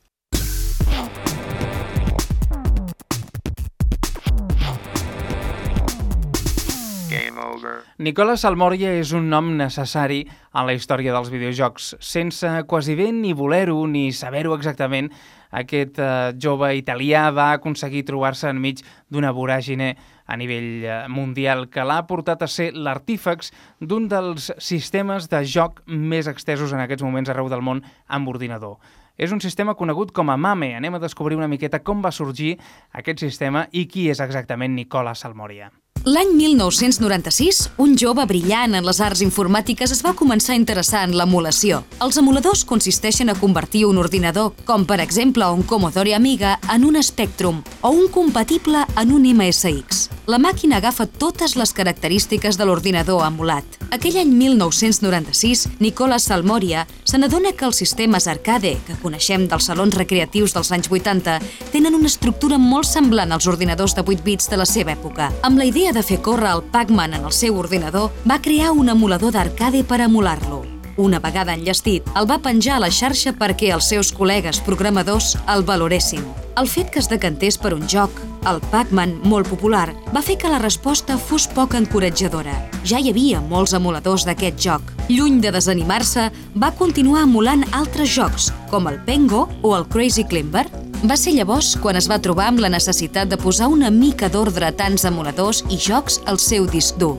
Nicola Salmoria és un nom necessari en la història dels videojocs. Sense quasi bé ni voler-ho ni saber-ho exactament, aquest eh, jove italià va aconseguir trobar-se enmig d'una voràgine a nivell eh, mundial que l'ha portat a ser l'artífex d'un dels sistemes de joc més extesos en aquests moments arreu del món amb ordinador. És un sistema conegut com a MAME. Anem a descobrir una miqueta com va sorgir aquest sistema i qui és exactament Nicola Salmoria. L'any 1996, un jove brillant en les arts informàtiques es va començar a interessar en l'emulació. Els emuladors consisteixen a convertir un ordinador, com per exemple un Commodore Amiga, en un Spectrum o un compatible en un MSX. La màquina agafa totes les característiques de l'ordinador emulat. Aquell any 1996, Nicola Salmoria se n'adona que els sistemes arcade, que coneixem dels salons recreatius dels anys 80, tenen una estructura molt semblant als ordinadors de 8 bits de la seva època. Amb la idea de fer córrer el Pac-Man en el seu ordinador, va crear un emulador d'arcade per emular-lo. Una vegada enllestit, el va penjar a la xarxa perquè els seus col·legues programadors el valoressin. El fet que es decantés per un joc, el Pac-Man, molt popular, va fer que la resposta fos poc encoratjadora. Ja hi havia molts emuladors d'aquest joc. Lluny de desanimar-se, va continuar emulant altres jocs, com el Pengo o el Crazy Climber. Va ser llavors quan es va trobar amb la necessitat de posar una mica d'ordre a tants emuladors i jocs al seu disc dur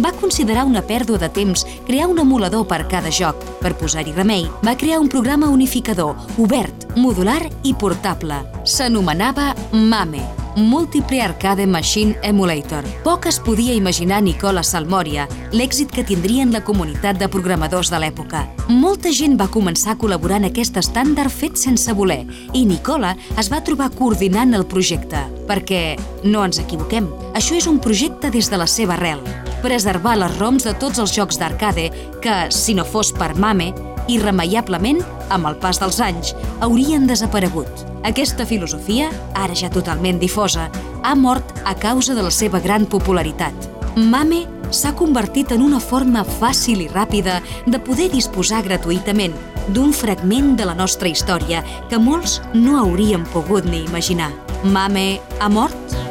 va considerar una pèrdua de temps crear un emulador per cada joc. Per posar-hi remei, va crear un programa unificador, obert, modular i portable. S'anomenava MAME, Multiple Arcade Machine Emulator. Poc es podia imaginar Nicola Salmoria l'èxit que tindria en la comunitat de programadors de l'època. Molta gent va començar a col·laborar en aquest estàndard fet sense voler i Nicola es va trobar coordinant el projecte. Perquè, no ens equivoquem, això és un projecte des de la seva arrel. Preservar les ROMs de tots els jocs d'arcade que, si no fos per MAME, irremeiablement, amb el pas dels anys, haurien desaparegut. Aquesta filosofia, ara ja totalment difosa, ha mort a causa de la seva gran popularitat. MAME s'ha convertit en una forma fàcil i ràpida de poder disposar gratuïtament d'un fragment de la nostra història que molts no haurien pogut ni imaginar. MAME ha mort?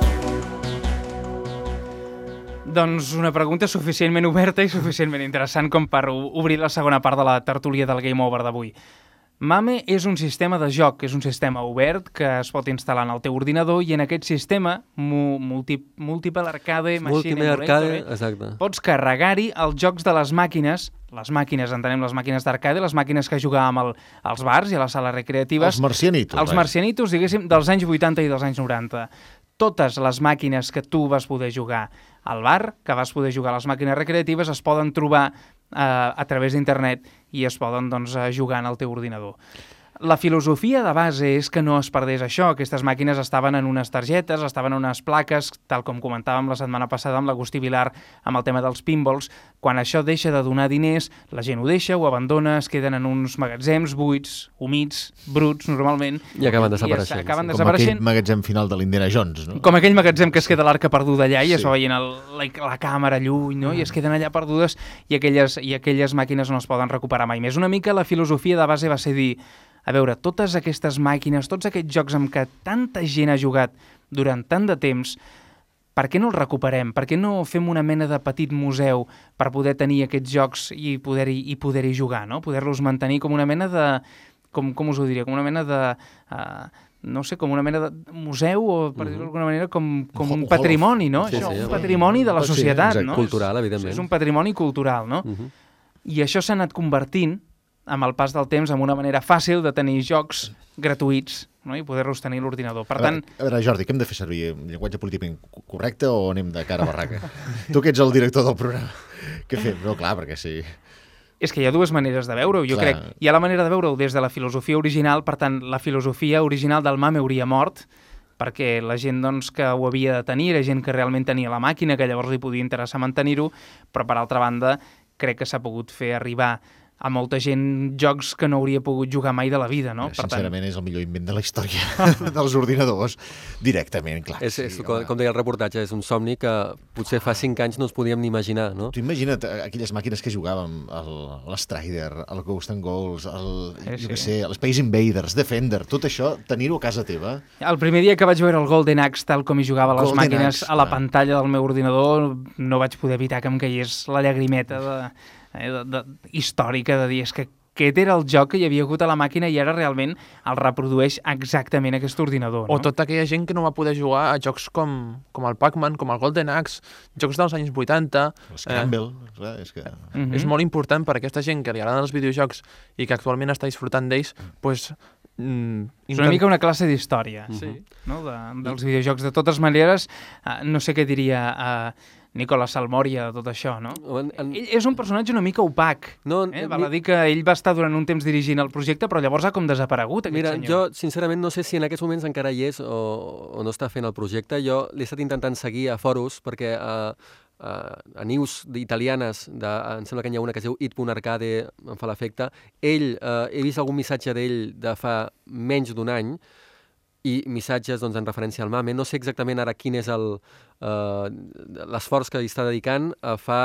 Doncs una pregunta suficientment oberta i suficientment interessant com per obrir la segona part de la tertúlia del Game Over d'avui. MAME és un sistema de joc, és un sistema obert que es pot instal·lar en el teu ordinador i en aquest sistema, mu multi Multiple Arcade Machine Arcade, exacte. pots carregar-hi els jocs de les màquines, les màquines, entenem les màquines d'arcade, les màquines que jugàvem al, als bars i a les sales recreatives. Els marcianitos, Els marcianitos, diguéssim, dels anys 80 i dels anys 90. Totes les màquines que tu vas poder jugar al bar, que vas poder jugar a les màquines recreatives, es poden trobar eh, a través d'internet i es poden doncs, eh, jugar en el teu ordinador. La filosofia de base és que no es perdés això. Aquestes màquines estaven en unes targetes, estaven en unes plaques, tal com comentàvem la setmana passada amb l'Agustí Vilar amb el tema dels pinballs. Quan això deixa de donar diners, la gent ho deixa, ho abandona, es queden en uns magatzems buits, humits, bruts, normalment. I acaben es- desapareixent, acaben sí. Com aquell desapareixent. magatzem final de l'Indiana Jones, no? Com aquell magatzem que es queda l'arca perduda allà i Sí. es va veient el, la, la càmera lluny, no? i es queden allà perdudes i aquelles, i aquelles màquines no es poden recuperar mai més. Una mica la filosofia de base va ser dir a veure, totes aquestes màquines, tots aquests jocs amb què tanta gent ha jugat durant tant de temps, per què no els recuperem? Per què no fem una mena de petit museu per poder tenir aquests jocs i poder-hi i poder jugar, no? Poder-los mantenir com una mena de... Com, com us ho diria? Com una mena de... Uh, no sé, com una mena de museu o, per dir-ho d'alguna manera, com, com Un patrimoni, no? Sí, Això, sí, un sí. patrimoni de la Sí, societat, exacte. no? Cultural, És- evidentment. És un patrimoni cultural, no? Uh -huh. I això s'ha anat convertint, amb el pas del temps, en una manera fàcil de tenir jocs gratuïts no? i poder-los tenir a l'ordinador. Per a, tant, veure, a veure, Jordi, què hem de fer servir? Llenguatge políticament co- correcte o anem de cara a barraca? tu que ets el director del programa. Què fem? No, clar, perquè sí. És que hi ha dues maneres de veure-ho, jo Clar. crec. Hi ha la manera de veure-ho des de la filosofia original, per tant, la filosofia original del MAME hauria mort, perquè la gent doncs, que ho havia de tenir era gent que realment tenia la màquina, que llavors li podia interessar mantenir-ho, però per altra banda crec que s'ha pogut fer arribar a molta gent jocs que no hauria pogut jugar mai de la vida, no? Sincerament, és el millor invent de la història [laughs] dels ordinadors. Directament, clar. És, és, com, com deia el reportatge, és un somni que potser fa 5 anys no ens podíem ni imaginar, no? Tu imagina't eh, aquelles màquines que jugàvem, el- l'Strider, el Ghost and Goals, el, Sí, jo què sí. sé, l'Space Invaders, Defender, tot això, tenir-ho a casa teva. El primer dia que vaig veure el Golden Axe tal com hi jugava a les Golden màquines Axe, a la clar. pantalla del meu ordinador, no vaig poder evitar que em caigués la llagrimeta de, eh, de, de, històrica de dir és que aquest era el joc que hi havia hagut a la màquina i ara realment el reprodueix exactament aquest ordinador. No? O tota aquella gent que no va poder jugar a jocs com, com el Pac-Man, com el Golden Axe, jocs dels anys 80... Scramble, clar, és que... Mhm. És molt important per a aquesta gent que li agraden els videojocs i que actualment està disfrutant d'ells, pues, mm, És una mica una classe d'història Sí. no? de, dels videojocs. De totes maneres, eh, no sé què diria eh, Nicolas Salmoria de tot això, no? En, en... Ell és un personatge una mica opac. No, eh? ni- Val a dir que ell va estar durant un temps dirigint el projecte, però llavors ha com desaparegut aquest Mira, senyor. jo sincerament no sé si en aquests moments encara hi és o, o no està fent el projecte. Jo l'he estat intentant seguir a foros perquè uh, uh, a news italianes, de, em sembla que n'hi ha una que es diu it.arcade, em fa l'efecte, ell, uh, he vist algun missatge d'ell de fa menys d'un any, i missatges doncs, en referència al MAME. No sé exactament ara quin és el, uh, l'esforç que hi està dedicant. Uh, fa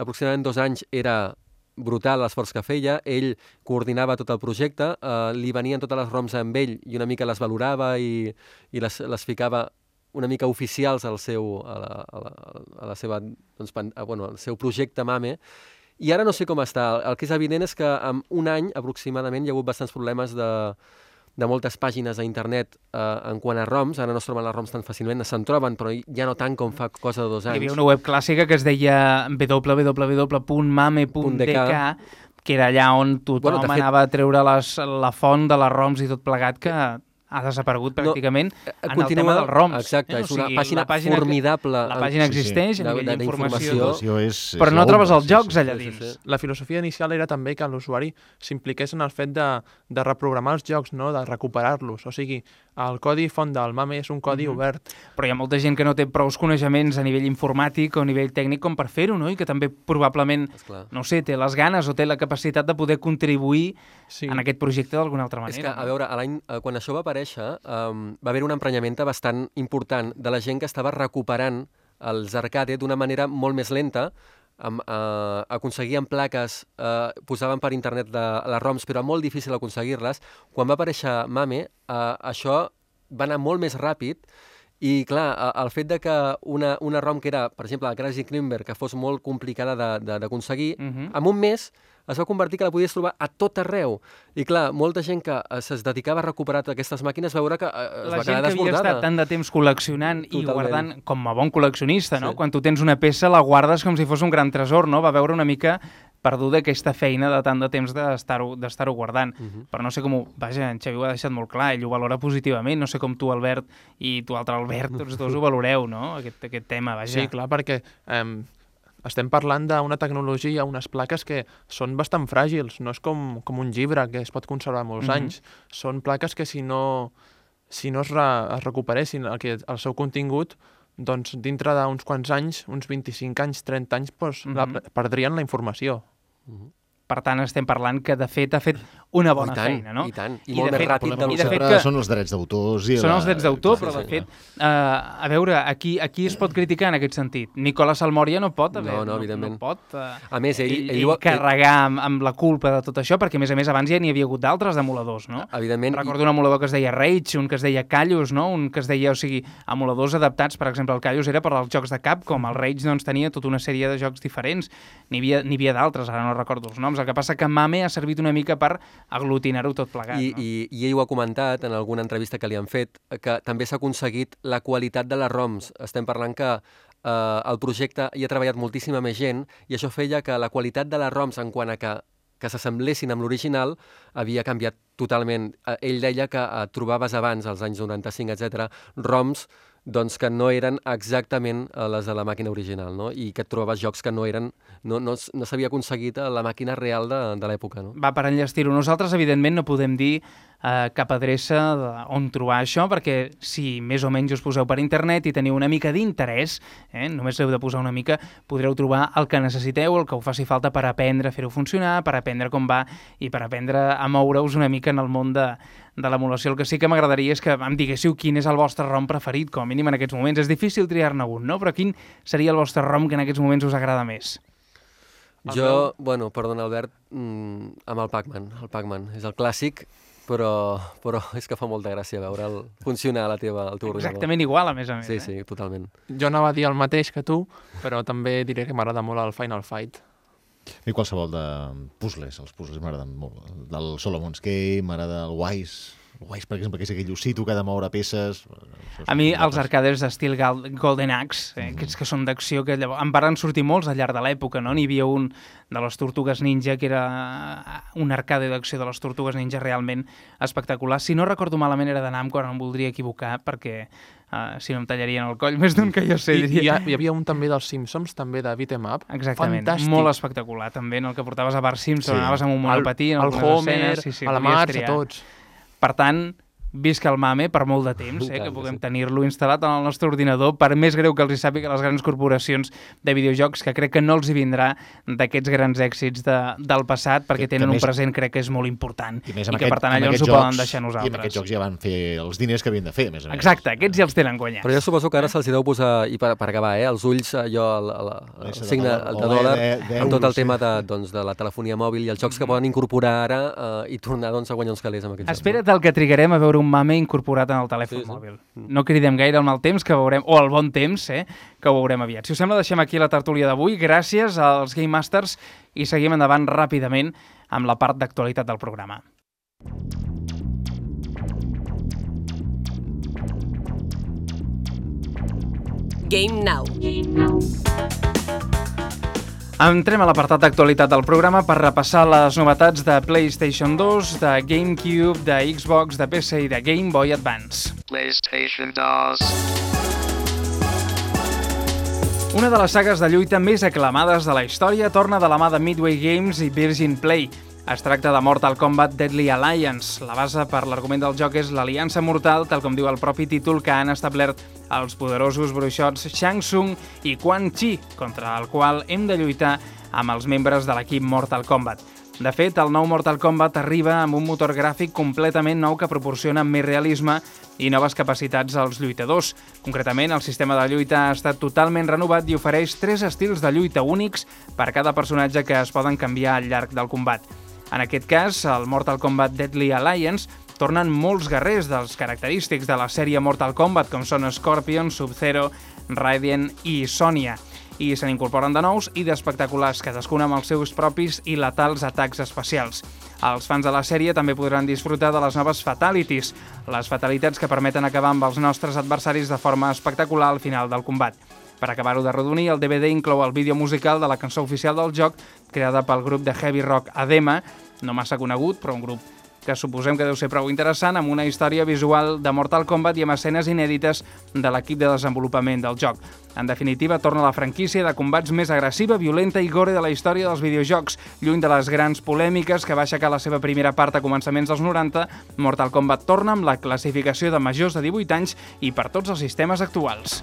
aproximadament dos anys era brutal l'esforç que feia, ell coordinava tot el projecte, eh, li venien totes les ROMs amb ell i una mica les valorava i, i les, les ficava una mica oficials al seu, a la, a la, a la seva, doncs, a, bueno, al seu projecte MAME, i ara no sé com està. El que és evident és que en un any aproximadament hi ha hagut bastants problemes de, de moltes pàgines a internet eh, en quant a ROMs, ara no es troben les ROMs tan fàcilment, se'n troben, però ja no tant com fa cosa de dos Hi anys. havia una web clàssica que es deia www.mame.dk que era allà on tothom Bueno, fet- anava a treure les, la font de les ROMs i tot plegat que ha desaparegut No, pràcticament eh, en el continua- tema dels ROMs. exacte, és una pàgina la pàgina formidable. La pàgina Sí, sí. existeix a nivell d'informació, d'informació. és- però és no trobes els sí, jocs sí, allà sí, dins. La filosofia inicial era també que l'usuari s'impliqués en el fet de, de reprogramar els jocs, no? de recuperar-los. O sigui, el codi font del MAME és un codi Mhm. obert. Però hi ha molta gent que no té prous coneixements a nivell informàtic o a nivell tècnic com per fer-ho, no? I que també probablement, Esclar. no sé, té les ganes o té la capacitat de poder contribuir sí. en aquest projecte d'alguna altra És que, manera. a veure, a l'any, eh, quan això va aparèixer, um, va haver un emprenyamenta bastant important de la gent que estava recuperant els arcade d'una manera molt més lenta, amb, eh, aconseguien plaques, eh, posaven per internet de, les ROMs, però era molt difícil aconseguir-les. Quan va aparèixer MAME, eh, això va anar molt més ràpid i, clar, el fet de que una, una ROM que era, per exemple, la Crazy Klimber, que fos molt complicada d'aconseguir, Uh -huh. en un mes es va convertir que la podies trobar a tot arreu. I clar, molta gent que eh, es dedicava a recuperar aquestes màquines va veure que eh, es la va gent quedar que havia desbordada. estat tant de temps col·leccionant i Totalment. guardant, com a bon col·leccionista, no? Sí. Quan tu tens una peça la guardes com si fos un gran tresor, no? Va veure una mica perduda aquesta feina de tant de temps d'estar-ho d'estar guardant. Uh Mhm. -huh. Però no sé com ho... Vaja, en Xavi ho ha deixat molt clar, ell ho valora positivament, no sé com tu, Albert, i tu, altre Albert, tots dos ho valoreu, no? Aquest, aquest tema, vaja. Sí, clar, perquè eh, estem parlant d'una tecnologia, unes plaques que són bastant fràgils, no és com, com un llibre que es pot conservar molts Mhm. anys. Són plaques que si no, si no es, re, es recuperessin el, que, el seu contingut, doncs dintre d'uns quants anys, uns 25 anys, 30 anys, doncs, la, Mhm. perdrien la informació. Per tant, estem parlant que, de fet, ha fet una bona Oh, i tant, feina, no? i tant. I I molt de més fet- ràpid i del de que fet Sempre que... són els drets d'autors i Són la- els drets d'autor, però de fet, uh, a veure, aquí, aquí es pot criticar en aquest sentit. Nicola Salmoria no pot haver, No, no, evidentment. no pot uh, A més, ell- ell, ell ell, carregar amb, amb la culpa de tot això, perquè a més a més abans ja n'hi havia hagut d'altres d'emuladors, no? Evidentment, Recordo un emulador que es deia Rage, un que es deia Callus, no? un que es deia, o sigui, emuladors adaptats, per exemple, el Callus era per als jocs de Capcom, el Rage doncs tenia tota una sèrie de jocs diferents, n'hi havia, havia d'altres, ara no recordo els noms, el que passa que Mame ha servit una mica per aglutinar-ho tot plegat, I, no? i, I ell ho ha comentat en alguna entrevista que li han fet, que també s'ha aconseguit la qualitat de les ROMs. Estem parlant que eh, el projecte hi ha treballat moltíssima més gent i això feia que la qualitat de les ROMs en quant a que que s'assemblessin amb l'original havia canviat totalment. Eh, Ell deia que eh, trobaves abans, als anys 95, etc, ROMs doncs que no eren exactament eh, les de la màquina original, no? I que trobaves jocs que no eren... No, no, no s'havia aconseguit la màquina real de, de l'època, no? va per enllestir-ho. Nosaltres, evidentment, no podem dir eh, cap adreça on trobar això, perquè si més o menys us poseu per internet i teniu una mica d'interès, eh, només heu de posar una mica, podreu trobar el que necessiteu, el que us faci falta per aprendre a fer-ho funcionar, per aprendre com va i per aprendre a moure-us una mica en el món de, de l'emulació. El que sí que m'agradaria és que em diguéssiu quin és el vostre ROM preferit, com a mínim en aquests moments. És difícil triar-ne un, no? Però quin seria el vostre ROM que en aquests moments us agrada més? El Jo, meu- bueno, perdona Albert, mm, amb el Pac-Man. El Pac-Man és el clàssic, però, però [laughs] és que fa molta gràcia veure'l funcionar a la teva, al teu ordinador. Exactament igual, a més a més. Sí, eh? sí, totalment. Jo anava a dir el mateix que tu, però també diré que m'agrada molt el Final Fight. I qualsevol de puzzles, els puzzles m'agraden molt. Del Solomon's Game, m'agrada el Wise, Wise, per exemple, que és aquell ossito que ha de moure peces. A mi els arcades d'estil Golden Axe, eh, aquests que són d'acció, que llavors, en varen sortir molts al llarg de l'època, no? N'hi havia un de les Tortugues Ninja, que era eh, un arcade d'acció de les Tortugues Ninja realment espectacular. Si no recordo malament era de Namco, ara no em voldria equivocar, perquè uh, si no em tallarien el coll [laughs] més d'un que jo sé, I, diria. hi, ha, hi havia un també dels Simpsons, també de Beat'em Up. Exactament, Fantàstic. molt espectacular també, en el que portaves a Bart Simpson, Sí. anaves amb un monopatí en al algunes Homer, escenes, sí, sí, a la Marge, a tots. Per tant, visca el mame per molt de temps, eh, que que puguem tenir-lo instal·lat en el nostre ordinador, per més greu que els hi sàpiga les grans corporacions de videojocs, que crec que no els hi vindrà d'aquests grans èxits de, del passat, perquè Que- que tenen més- un present crec que és molt important, I, més i que aquest, per tant allò ens ho poden jocs- deixar a I amb aquests nosaltres. jocs ja van fer els diners que havien de fer, a més a més. Exacte, aquests ja els tenen guanyats. Però jo suposo que ara se'ls hi deu posar, i per, per acabar, eh, els ulls, allò, el, el, el, el de signe de de- dòlar, de- amb tot el tema de, doncs, de la telefonia mòbil i els jocs que poden incorporar ara eh, i tornar doncs, a guanyar uns calés amb aquests Espera't el que trigarem a veure un mame incorporat en el telèfon Sí, sí. mòbil. No cridem gaire el mal temps que veurem, o el bon temps, eh, que ho veurem aviat. Si us sembla, deixem aquí la tertúlia d'avui. Gràcies als Game Masters i seguim endavant ràpidament amb la part d'actualitat del programa. Game Now. Entrem a l'apartat d'actualitat del programa per repassar les novetats de PlayStation 2, de GameCube, de Xbox, de PC i de Game Boy Advance. PlayStation 2. Una de les sagues de lluita més aclamades de la història torna de la mà de Midway Games i Virgin Play. Es tracta de Mortal Kombat Deadly Alliance. La base per l'argument del joc és l'aliança mortal, tal com diu el propi títol que han establert els poderosos bruixots Shang Tsung i Quan Chi, contra el qual hem de lluitar amb els membres de l'equip Mortal Kombat. De fet, el nou Mortal Kombat arriba amb un motor gràfic completament nou que proporciona més realisme i noves capacitats als lluitadors. Concretament, el sistema de lluita ha estat totalment renovat i ofereix tres estils de lluita únics per cada personatge que es poden canviar al llarg del combat. En aquest cas, al Mortal Kombat Deadly Alliance tornen molts guerrers dels característics de la sèrie Mortal Kombat, com són Scorpion, Sub-Zero, Raiden i Sonya i se n'incorporen de nous i d'espectaculars, cadascun amb els seus propis i letals atacs especials. Els fans de la sèrie també podran disfrutar de les noves Fatalities, les fatalitats que permeten acabar amb els nostres adversaris de forma espectacular al final del combat. Per acabar-ho de redonir, el DVD inclou el vídeo musical de la cançó oficial del joc, creada pel grup de heavy rock Adema, no massa conegut, però un grup que suposem que deu ser prou interessant, amb una història visual de Mortal Kombat i amb escenes inèdites de l'equip de desenvolupament del joc. En definitiva, torna la franquícia de combats més agressiva, violenta i gore de la història dels videojocs. Lluny de les grans polèmiques que va aixecar la seva primera part a començaments dels 90, Mortal Kombat torna amb la classificació de majors de 18 anys i per tots els sistemes actuals.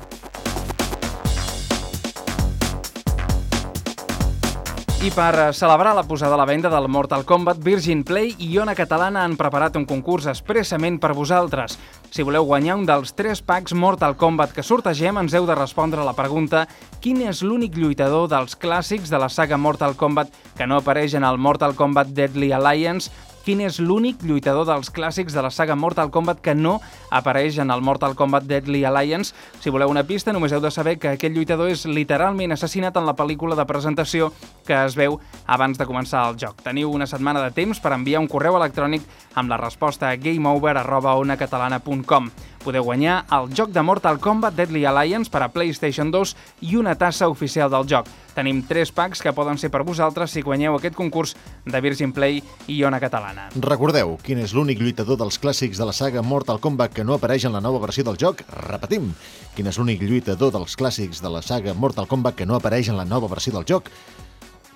I per eh, celebrar la posada a la venda del Mortal Kombat, Virgin Play i Ona Catalana han preparat un concurs expressament per vosaltres. Si voleu guanyar un dels tres packs Mortal Kombat que sortegem, ens heu de respondre a la pregunta quin és l'únic lluitador dels clàssics de la saga Mortal Kombat que no apareix en el Mortal Kombat Deadly Alliance quin és l'únic lluitador dels clàssics de la saga Mortal Kombat que no apareix en el Mortal Kombat Deadly Alliance. Si voleu una pista, només heu de saber que aquest lluitador és literalment assassinat en la pel·lícula de presentació que es veu abans de començar el joc. Teniu una setmana de temps per enviar un correu electrònic amb la resposta gameover.onacatalana.com. Podeu guanyar el joc de Mortal Kombat Deadly Alliance per a PlayStation 2 i una tassa oficial del joc. Tenim tres packs que poden ser per vosaltres si guanyeu aquest concurs de Virgin Play i Ona Catalana. Recordeu, quin és l'únic lluitador dels clàssics de la saga Mortal Kombat que no apareix en la nova versió del joc? Repetim, quin és l'únic lluitador dels clàssics de la saga Mortal Kombat que no apareix en la nova versió del joc?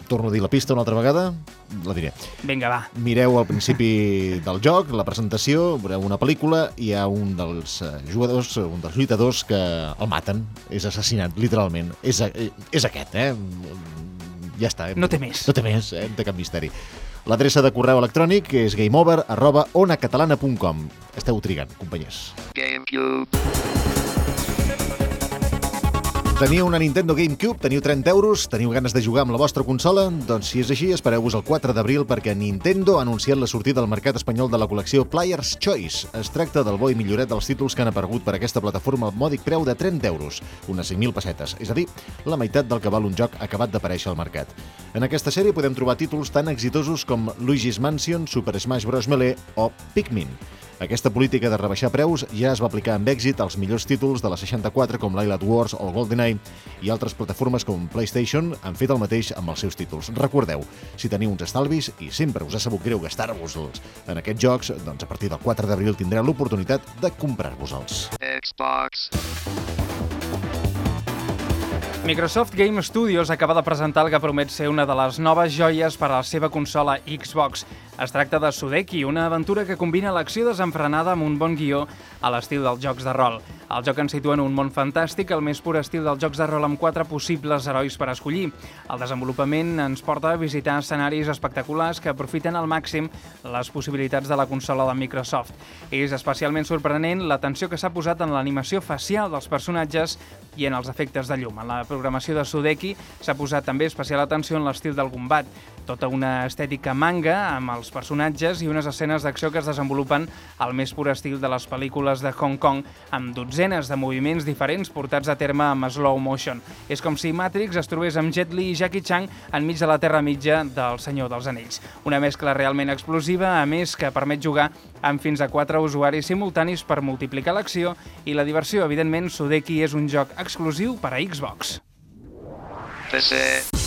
Torno a dir la pista una altra vegada, la diré. Vinga, va. Mireu al principi [laughs] del joc, la presentació, veureu una pel·lícula, i hi ha un dels eh, jugadors, un dels lluitadors que el maten, és assassinat, literalment. És, eh, és aquest, eh? Ja està. Eh? No té més. No té més, eh? No té cap misteri. L'adreça de correu electrònic és gameover arroba onacatalana.com. Esteu trigant, companys. GameCube. Teniu una Nintendo GameCube, teniu 30 euros, teniu ganes de jugar amb la vostra consola? Doncs si és així, espereu-vos el 4 d'abril perquè Nintendo ha anunciat la sortida al mercat espanyol de la col·lecció Player's Choice. Es tracta del bo i milloret dels títols que han aparegut per aquesta plataforma al mòdic preu de 30 euros, unes 5.000 pessetes, és a dir, la meitat del que val un joc acabat d'aparèixer al mercat. En aquesta sèrie podem trobar títols tan exitosos com Luigi's Mansion, Super Smash Bros. Melee o Pikmin. Aquesta política de rebaixar preus ja es va aplicar amb èxit als millors títols de la 64 com l'Island Wars o el GoldenEye i altres plataformes com PlayStation han fet el mateix amb els seus títols. Recordeu, si teniu uns estalvis i sempre us ha sabut greu gastar-vos-els en aquests jocs, doncs a partir del 4 d'abril tindreu l'oportunitat de comprar-vos-els. Xbox. Microsoft Game Studios acaba de presentar el que promet ser una de les noves joies per a la seva consola Xbox. Es tracta de Sudeki, una aventura que combina l'acció desenfrenada amb un bon guió a l'estil dels jocs de rol. El joc ens situa en un món fantàstic, el més pur estil dels jocs de rol amb quatre possibles herois per escollir. El desenvolupament ens porta a visitar escenaris espectaculars que aprofiten al màxim les possibilitats de la consola de Microsoft. És especialment sorprenent l'atenció que s'ha posat en l'animació facial dels personatges i en els efectes de llum. En la programació de Sudeki s'ha posat també especial atenció en l'estil del combat, tota una estètica manga amb els personatges i unes escenes d'acció que es desenvolupen al més pur estil de les pel·lícules de Hong Kong, amb dotzenes de moviments diferents portats a terme amb slow motion. És com si Matrix es trobés amb Jet Li i Jackie Chan enmig de la Terra Mitja del Senyor dels Anells. Una mescla realment explosiva, a més que permet jugar amb fins a quatre usuaris simultanis per multiplicar l'acció i la diversió. Evidentment, Sudeki és un joc exclusiu per a Xbox. PC.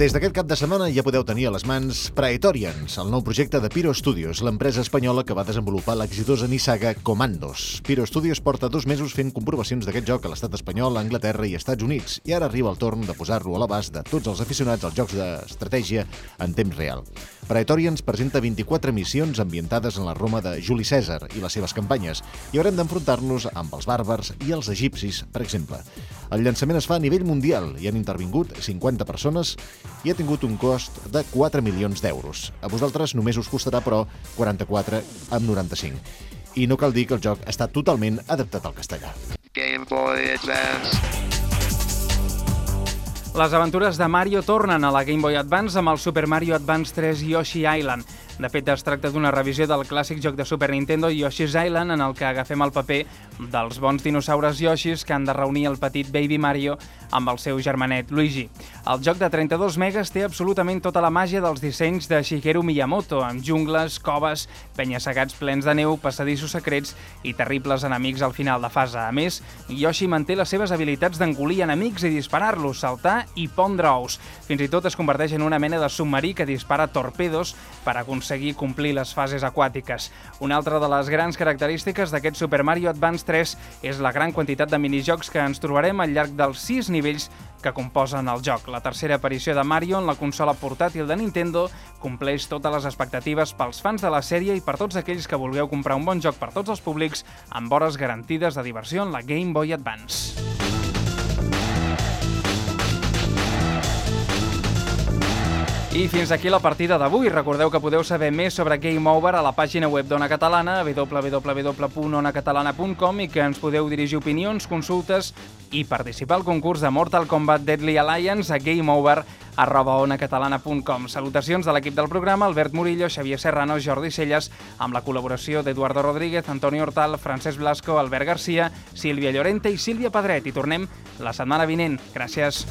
Des d'aquest cap de setmana ja podeu tenir a les mans Praetorians, el nou projecte de Pyro Studios, l'empresa espanyola que va desenvolupar l'exitosa nissaga Commandos. Pyro Studios porta dos mesos fent comprovacions d'aquest joc a l'estat espanyol, Anglaterra i Estats Units, i ara arriba el torn de posar-lo a l'abast de tots els aficionats als jocs d'estratègia en temps real. Praetorians presenta 24 missions ambientades en la Roma de Juli Cèsar i les seves campanyes, i haurem d'enfrontar-nos amb els bàrbars i els egipcis, per exemple. El llançament es fa a nivell mundial i han intervingut 50 persones i ha tingut un cost de 4 milions d'euros. A vosaltres només us costarà, però, 44 amb 95. I no cal dir que el joc està totalment adaptat al castellà. Game Boy Advance. Les aventures de Mario tornen a la Game Boy Advance amb el Super Mario Advance 3 Yoshi Island. De fet, es tracta d'una revisió del clàssic joc de Super Nintendo Yoshi's Island en el que agafem el paper dels bons dinosaures Yoshis que han de reunir el petit Baby Mario amb el seu germanet Luigi. El joc de 32 megas té absolutament tota la màgia dels dissenys de Shigeru Miyamoto, amb jungles, coves, penya-segats plens de neu, passadissos secrets i terribles enemics al final de fase. A més, Yoshi manté les seves habilitats d'engolir enemics i disparar-los, saltar i pondre ous. Fins i tot es converteix en una mena de submarí que dispara torpedos per aconseguir aconseguir complir les fases aquàtiques. Una altra de les grans característiques d'aquest Super Mario Advance 3 és la gran quantitat de minijocs que ens trobarem al llarg dels 6 nivells que composen el joc. La tercera aparició de Mario en la consola portàtil de Nintendo compleix totes les expectatives pels fans de la sèrie i per tots aquells que vulgueu comprar un bon joc per tots els públics amb hores garantides de diversió en la Game Boy Advance. I fins aquí la partida d'avui. Recordeu que podeu saber més sobre Game Over a la pàgina web d'Ona Catalana, www.onacatalana.com i que ens podeu dirigir opinions, consultes i participar al concurs de Mortal Kombat Deadly Alliance a gameover.onacatalana.com. Salutacions de l'equip del programa, Albert Murillo, Xavier Serrano, Jordi Celles, amb la col·laboració d'Eduardo Rodríguez, Antoni Hortal, Francesc Blasco, Albert Garcia, Sílvia Llorente i Sílvia Pedret. I tornem la setmana vinent. Gràcies.